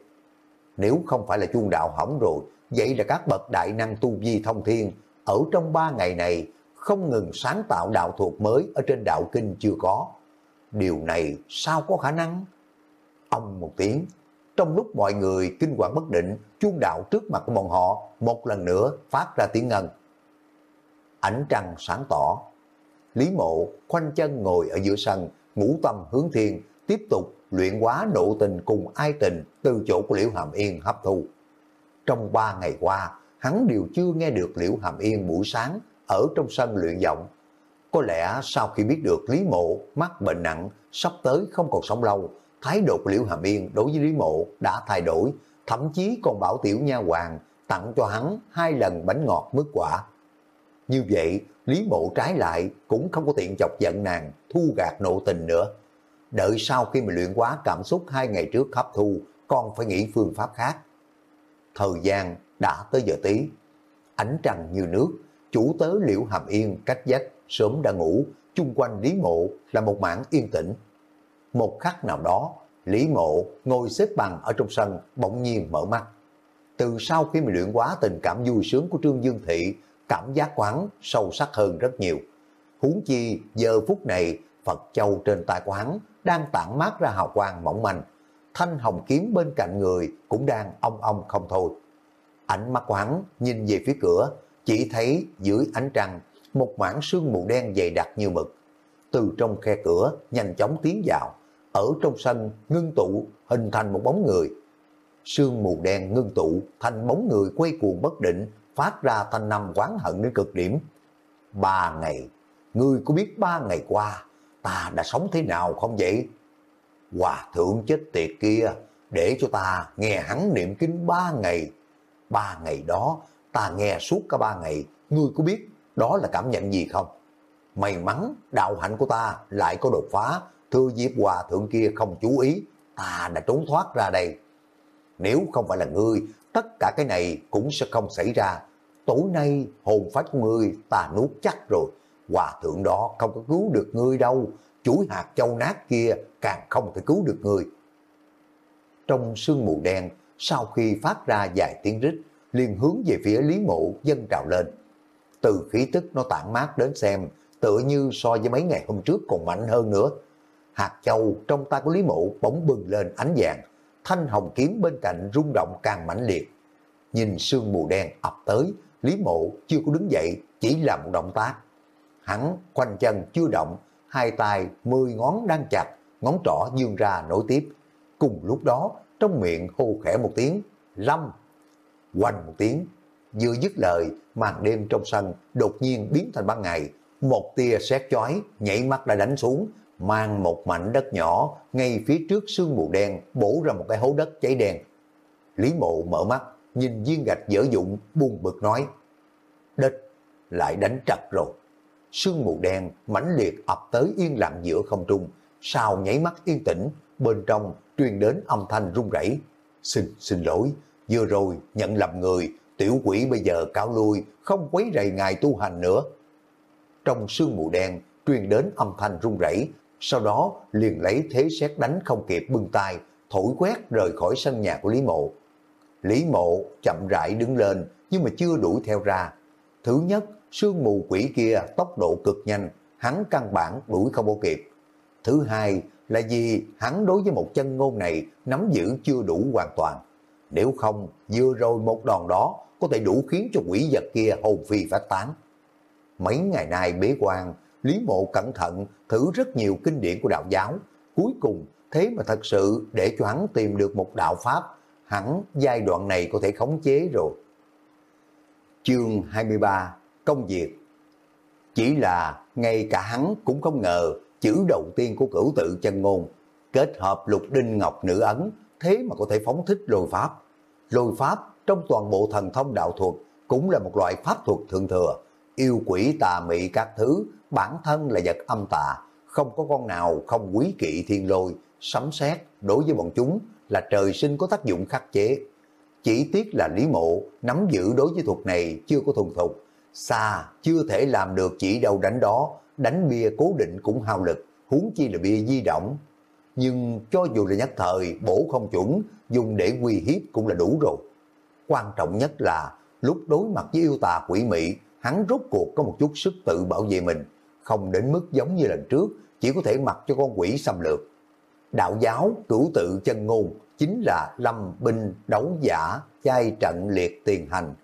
Nếu không phải là chuông đạo hỏng rồi, vậy là các bậc đại năng tu vi thông thiên ở trong ba ngày này không ngừng sáng tạo đạo thuộc mới ở trên đạo kinh chưa có. Điều này sao có khả năng? Ông một tiếng, trong lúc mọi người kinh quản bất định, chuông đạo trước mặt của bọn họ một lần nữa phát ra tiếng ngân. Ánh trăng sáng tỏ, Lý Mộ khoanh chân ngồi ở giữa sân, ngũ tâm hướng thiên, tiếp tục luyện hóa nộ tình cùng ai tình từ chỗ của Liễu Hàm Yên hấp thu. Trong ba ngày qua, hắn đều chưa nghe được Liễu Hàm Yên buổi sáng ở trong sân luyện giọng. Có lẽ sau khi biết được Lý Mộ mắc bệnh nặng, sắp tới không còn sống lâu, thái độ của Liễu Hàm Yên đối với Lý Mộ đã thay đổi, thậm chí còn bảo tiểu nha hoàng tặng cho hắn hai lần bánh ngọt mứt quả. Như vậy, Lý Mộ trái lại cũng không có tiện chọc giận nàng, thu gạt nộ tình nữa. Đợi sau khi mà luyện quá cảm xúc hai ngày trước hấp thu, còn phải nghĩ phương pháp khác. Thời gian đã tới giờ tí, ánh trăng như nước, chủ tớ Liễu Hàm Yên cách dách sớm đã ngủ, chung quanh Lý Mộ là một mảng yên tĩnh. Một khắc nào đó, Lý Mộ ngồi xếp bằng ở trong sân bỗng nhiên mở mắt. Từ sau khi mà luyện quá tình cảm vui sướng của Trương Dương Thị, cảm giác quán sâu sắc hơn rất nhiều. Huống chi giờ phút này Phật Châu trên tay quán đang tản mát ra hào quang mỏng manh. Thanh hồng kiếm bên cạnh người cũng đang ong ong không thôi. Ánh mắt quán nhìn về phía cửa, chỉ thấy dưới ánh trăng một mảng sương mù đen dày đặc như mực. Từ trong khe cửa nhanh chóng tiến vào, ở trong sân ngưng tụ hình thành một bóng người. Sương mù đen ngưng tụ thành bóng người quay cuồng bất định, phát ra thanh năm quán hận đến cực điểm. Ba ngày, ngươi có biết ba ngày qua ta đã sống thế nào không vậy? Hòa thượng chết tiệt kia, để cho ta nghe hắn niệm kinh ba ngày. Ba ngày đó, ta nghe suốt cả ba ngày, ngươi có biết đó là cảm nhận gì không? May mắn đạo hạnh của ta lại có đột phá, thưa Diệp Hòa Thượng kia không chú ý, ta đã trốn thoát ra đây. Nếu không phải là ngươi, tất cả cái này cũng sẽ không xảy ra. Tối nay hồn phách ngươi ta nuốt chắc rồi, Hòa Thượng đó không có cứu được ngươi đâu, chuỗi hạt châu nát kia càng không thể cứu được ngươi. Trong sương mù đen, sau khi phát ra vài tiếng rít, liền hướng về phía Lý Mộ dân trào lên từ khí tức nó tản mát đến xem, tựa như so với mấy ngày hôm trước còn mạnh hơn nữa. Hạt châu trong tay của Lý Mộ bỗng bừng lên ánh vàng, thanh hồng kiếm bên cạnh rung động càng mãnh liệt. Nhìn sương mù đen ập tới, Lý Mộ chưa có đứng dậy, chỉ là một động tác. Hắn khoanh chân chưa động, hai tay mười ngón đang chặt, ngón trỏ dương ra nối tiếp. Cùng lúc đó, trong miệng hô khẽ một tiếng, lâm, quanh một tiếng, Vừa dứt lời, màn đêm trong sân đột nhiên biến thành ban ngày. Một tia sét chói nhảy mắt đã đánh xuống, mang một mảnh đất nhỏ ngay phía trước sương mù đen bổ ra một cái hố đất cháy đen. Lý mộ mở mắt, nhìn viên gạch dở dụng, buồn bực nói. Đất lại đánh trật rồi. Sương mù đen mãnh liệt ập tới yên lặng giữa không trung, sao nháy mắt yên tĩnh, bên trong truyền đến âm thanh rung rẩy. Xin, xin lỗi, vừa rồi nhận lầm người, tiểu quỷ bây giờ cáo lui, không quấy rầy ngài tu hành nữa. Trong sương mù đen, truyền đến âm thanh rung rẩy, sau đó liền lấy thế xét đánh không kịp bưng tay, thổi quét rời khỏi sân nhà của Lý Mộ. Lý Mộ chậm rãi đứng lên, nhưng mà chưa đuổi theo ra. Thứ nhất, sương mù quỷ kia tốc độ cực nhanh, hắn căn bản đuổi không có kịp. Thứ hai là vì hắn đối với một chân ngôn này nắm giữ chưa đủ hoàn toàn. Nếu không, vừa rồi một đòn đó có thể đủ khiến cho quỷ vật kia hồn phi phát tán. Mấy ngày nay bế quan, Lý Mộ cẩn thận thử rất nhiều kinh điển của đạo giáo, cuối cùng thế mà thật sự để cho hắn tìm được một đạo pháp, hẳn giai đoạn này có thể khống chế rồi. Chương 23 Công việc Chỉ là ngay cả hắn cũng không ngờ chữ đầu tiên của cửu tự chân ngôn kết hợp lục đinh ngọc nữ ấn thế mà có thể phóng thích lôi pháp. Lôi pháp trong toàn bộ thần thông đạo thuật cũng là một loại pháp thuật thượng thừa. Yêu quỷ tà mị các thứ, bản thân là vật âm tà, không có con nào không quý kỵ thiên lôi, sấm sét đối với bọn chúng là trời sinh có tác dụng khắc chế. Chỉ tiếc là Lý Mộ nắm giữ đối với thuật này chưa có thuần thục, xa chưa thể làm được chỉ đâu đánh đó, đánh bia cố định cũng hao lực, huống chi là bia di động. Nhưng cho dù là nhất thời bổ không chuẩn, dùng để uy hiếp cũng là đủ rồi. Quan trọng nhất là lúc đối mặt với yêu tà quỷ mị, hắn rốt cuộc có một chút sức tự bảo vệ mình, không đến mức giống như lần trước, chỉ có thể mặc cho con quỷ xâm lược. Đạo giáo cửu tự chân ngôn chính là lâm binh đấu giả chai trận liệt tiền hành.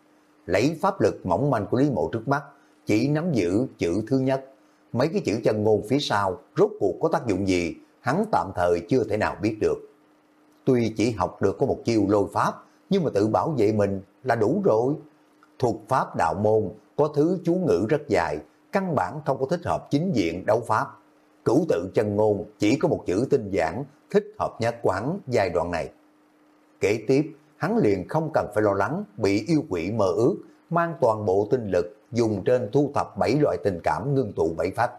Lấy pháp lực mỏng manh của Lý Mộ trước mắt, chỉ nắm giữ chữ thứ nhất. Mấy cái chữ chân ngôn phía sau rốt cuộc có tác dụng gì, hắn tạm thời chưa thể nào biết được. Tuy chỉ học được có một chiêu lôi pháp, nhưng mà tự bảo vệ mình là đủ rồi. Thuật pháp đạo môn có thứ chú ngữ rất dài, căn bản không có thích hợp chính diện đấu pháp. Cửu tự chân ngôn chỉ có một chữ tinh giản thích hợp nhất quán giai đoạn này. Kế tiếp, hắn liền không cần phải lo lắng bị yêu quỷ mơ ước, mang toàn bộ tinh lực dùng trên thu thập bảy loại tình cảm ngưng tụ bảy pháp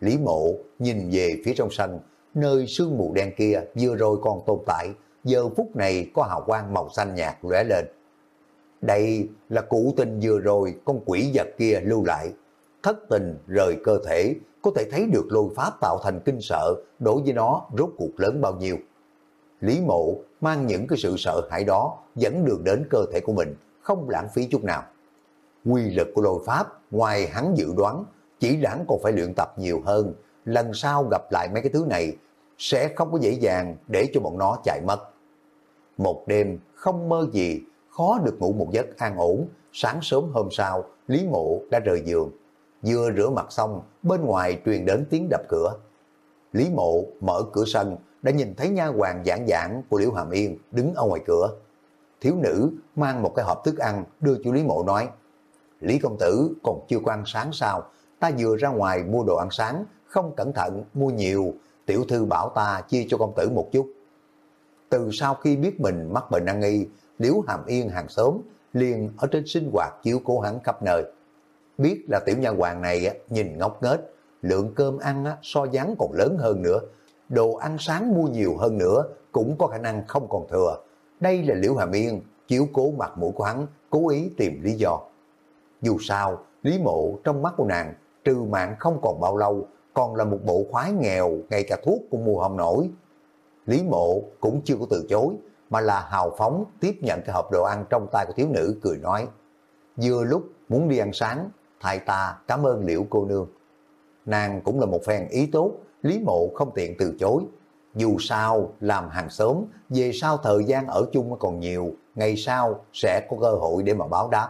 Lý mộ nhìn về phía trong sân, nơi sương mù đen kia vừa rồi còn tồn tại, giờ phút này có hào quang màu xanh nhạt lóe lên. Đây là cụ tình vừa rồi con quỷ vật kia lưu lại. Thất tình rời cơ thể, có thể thấy được lôi pháp tạo thành kinh sợ đối với nó rốt cuộc lớn bao nhiêu. Lý mộ mang những cái sự sợ hãi đó dẫn đường đến cơ thể của mình, không lãng phí chút nào. Quy lực của lôi pháp, ngoài hắn dự đoán, chỉ lãng còn phải luyện tập nhiều hơn. Lần sau gặp lại mấy cái thứ này, sẽ không có dễ dàng để cho bọn nó chạy mất. Một đêm không mơ gì, khó được ngủ một giấc an ổn, sáng sớm hôm sau, Lý Mộ đã rời giường. Vừa rửa mặt xong, bên ngoài truyền đến tiếng đập cửa. Lý Mộ mở cửa sân, đã nhìn thấy nha hoàng giảng giảng của Liễu Hàm Yên đứng ở ngoài cửa. Thiếu nữ mang một cái hộp thức ăn đưa cho Lý Mộ nói, Lý công tử còn chưa có ăn sáng sao, ta vừa ra ngoài mua đồ ăn sáng, không cẩn thận mua nhiều, tiểu thư bảo ta chia cho công tử một chút. Từ sau khi biết mình mắc bệnh năng y, Liễu Hàm Yên hàng xóm liền ở trên sinh hoạt chiếu cố hắn khắp nơi. Biết là tiểu nha hoàng này nhìn ngốc nghếch, lượng cơm ăn so dáng còn lớn hơn nữa, đồ ăn sáng mua nhiều hơn nữa cũng có khả năng không còn thừa. Đây là Liễu hà miên chiếu cố mặt mũi của hắn, cố ý tìm lý do. Dù sao, Lý Mộ trong mắt của nàng, trừ mạng không còn bao lâu, còn là một bộ khoái nghèo, ngay cả thuốc cũng mua không nổi. Lý Mộ cũng chưa có từ chối, mà là hào phóng tiếp nhận cái hộp đồ ăn trong tay của thiếu nữ cười nói. Vừa lúc muốn đi ăn sáng, thay ta cảm ơn liễu cô nương. Nàng cũng là một phen ý tốt, Lý Mộ không tiện từ chối. Dù sao, làm hàng xóm, về sau thời gian ở chung còn nhiều, ngày sau sẽ có cơ hội để mà báo đáp.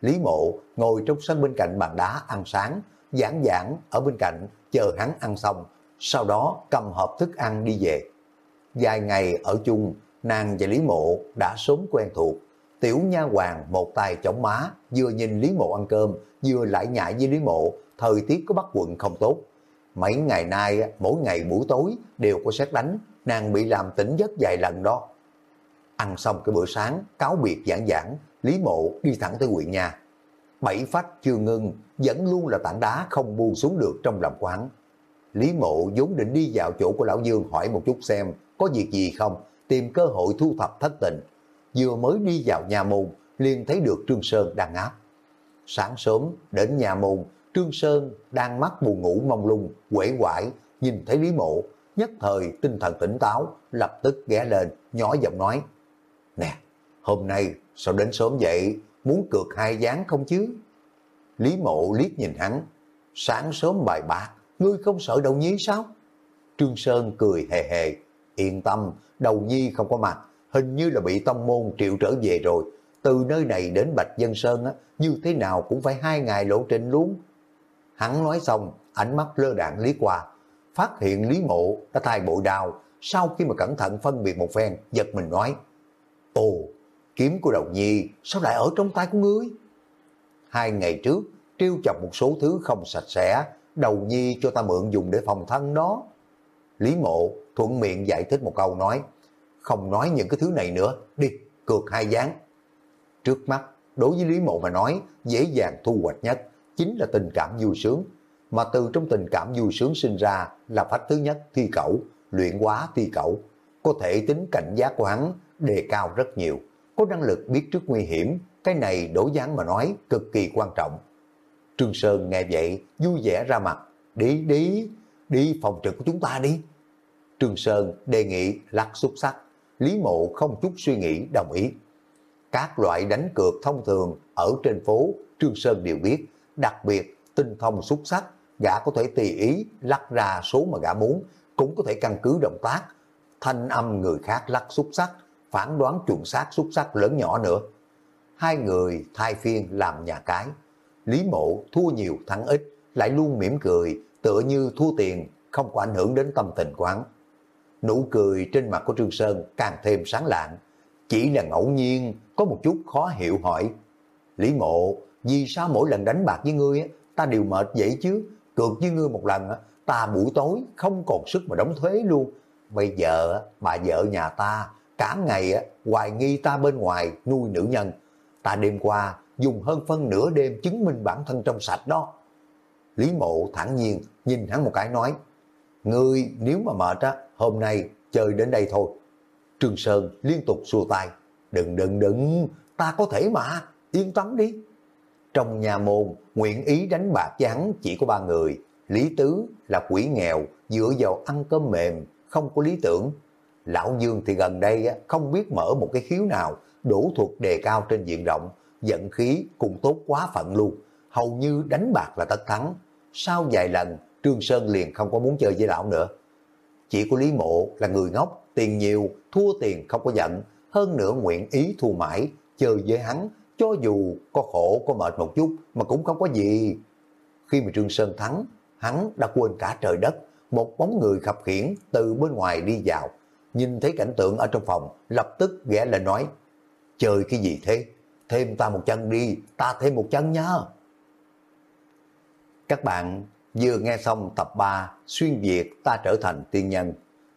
Lý Mộ ngồi trong sân bên cạnh bàn đá ăn sáng, giảng giảng ở bên cạnh, chờ hắn ăn xong, sau đó cầm hộp thức ăn đi về. Vài ngày ở chung, nàng và Lý Mộ đã sớm quen thuộc. Tiểu nha hoàng một tay chống má, vừa nhìn Lý Mộ ăn cơm, vừa lại nhại với Lý Mộ, thời tiết có bắt quận không tốt. Mấy ngày nay, mỗi ngày buổi tối đều có xét đánh, nàng bị làm tỉnh giấc vài lần đó. Ăn xong cái bữa sáng, cáo biệt giảng giảng, Lý Mộ đi thẳng tới huyện nhà. Bảy phách chưa ngưng, vẫn luôn là tảng đá không buông xuống được trong lòng quán. Lý Mộ vốn định đi vào chỗ của Lão Dương hỏi một chút xem có việc gì không, tìm cơ hội thu thập thất tình. Vừa mới đi vào nhà môn, liền thấy được Trương Sơn đang áp. Sáng sớm đến nhà môn, Trương Sơn đang mắt buồn ngủ mông lung, quể quải, nhìn thấy Lý Mộ, nhất thời tinh thần tỉnh táo, lập tức ghé lên, nhỏ giọng nói. Nè, hôm nay sao đến sớm vậy, muốn cược hai gián không chứ? Lý Mộ liếc nhìn hắn, sáng sớm bài bạc, ngươi không sợ đầu nhi sao? Trương Sơn cười hề hề, yên tâm, đầu nhi không có mặt, hình như là bị tông môn triệu trở về rồi. Từ nơi này đến Bạch Dân Sơn á, như thế nào cũng phải hai ngày lộ trình luôn. Hắn nói xong, ánh mắt lơ đạn lý qua, phát hiện Lý Mộ đã thay bộ đào, sau khi mà cẩn thận phân biệt một phen, giật mình nói, Ồ, kiếm của đầu nhi sao lại ở trong tay của ngươi? Hai ngày trước, trêu chọc một số thứ không sạch sẽ, đầu nhi cho ta mượn dùng để phòng thân đó. Lý mộ thuận miệng giải thích một câu nói, không nói những cái thứ này nữa, đi, cược hai gián. Trước mắt, đối với Lý mộ mà nói, dễ dàng thu hoạch nhất, chính là tình cảm vui sướng. Mà từ trong tình cảm vui sướng sinh ra là phách thứ nhất thi cẩu, luyện quá thi cẩu. có thể tính cảnh giác của hắn đề cao rất nhiều, có năng lực biết trước nguy hiểm, cái này đối gián mà nói cực kỳ quan trọng. Trương Sơn nghe vậy, vui vẻ ra mặt, đi đi, đi phòng trực của chúng ta đi. Trương Sơn đề nghị lắc xúc sắc, Lý Mộ không chút suy nghĩ đồng ý. Các loại đánh cược thông thường ở trên phố Trương Sơn đều biết, đặc biệt tinh thông xuất sắc, gã có thể tùy ý lắc ra số mà gã muốn, cũng có thể căn cứ động tác, thanh âm người khác lắc xúc sắc, phán đoán chuẩn xác xúc sắc lớn nhỏ nữa. Hai người thay phiên làm nhà cái. Lý mộ thua nhiều thắng ít, lại luôn mỉm cười, tựa như thua tiền, không có ảnh hưởng đến tâm tình quán. Nụ cười trên mặt của Trương Sơn càng thêm sáng lạng. Chỉ là ngẫu nhiên, có một chút khó hiểu hỏi. Lý mộ, vì sao mỗi lần đánh bạc với ngươi, ta đều mệt vậy chứ? Cược với ngươi một lần, ta buổi tối không còn sức mà đóng thuế luôn. Bây giờ, bà vợ nhà ta, cả ngày hoài nghi ta bên ngoài nuôi nữ nhân. Ta đêm qua dùng hơn phân nửa đêm chứng minh bản thân trong sạch đó. Lý mộ thản nhiên nhìn hắn một cái nói, Ngươi nếu mà mệt á, hôm nay chơi đến đây thôi. Trương Sơn liên tục xua tay, đừng đừng đừng, ta có thể mà, yên tâm đi. Trong nhà môn, nguyện ý đánh bạc với hắn chỉ có ba người, Lý Tứ là quỷ nghèo, dựa vào ăn cơm mềm, không có lý tưởng. Lão Dương thì gần đây không biết mở một cái khiếu nào, đủ thuộc đề cao trên diện rộng, giận khí cũng tốt quá phận luôn, hầu như đánh bạc là tất thắng. Sau vài lần, Trương Sơn liền không có muốn chơi với lão nữa. Chỉ có Lý Mộ là người ngốc, tiền nhiều, thua tiền không có giận, hơn nữa nguyện ý thua mãi, chơi với hắn, cho dù có khổ có mệt một chút mà cũng không có gì. Khi mà Trương Sơn thắng, hắn đã quên cả trời đất, một bóng người khập khiển từ bên ngoài đi vào, nhìn thấy cảnh tượng ở trong phòng, lập tức ghé lên nói, chơi cái gì thế? Thêm ta một chân đi, ta thêm một chân nha. Các bạn vừa nghe xong tập 3 Xuyên Việt ta trở thành tiên nhân.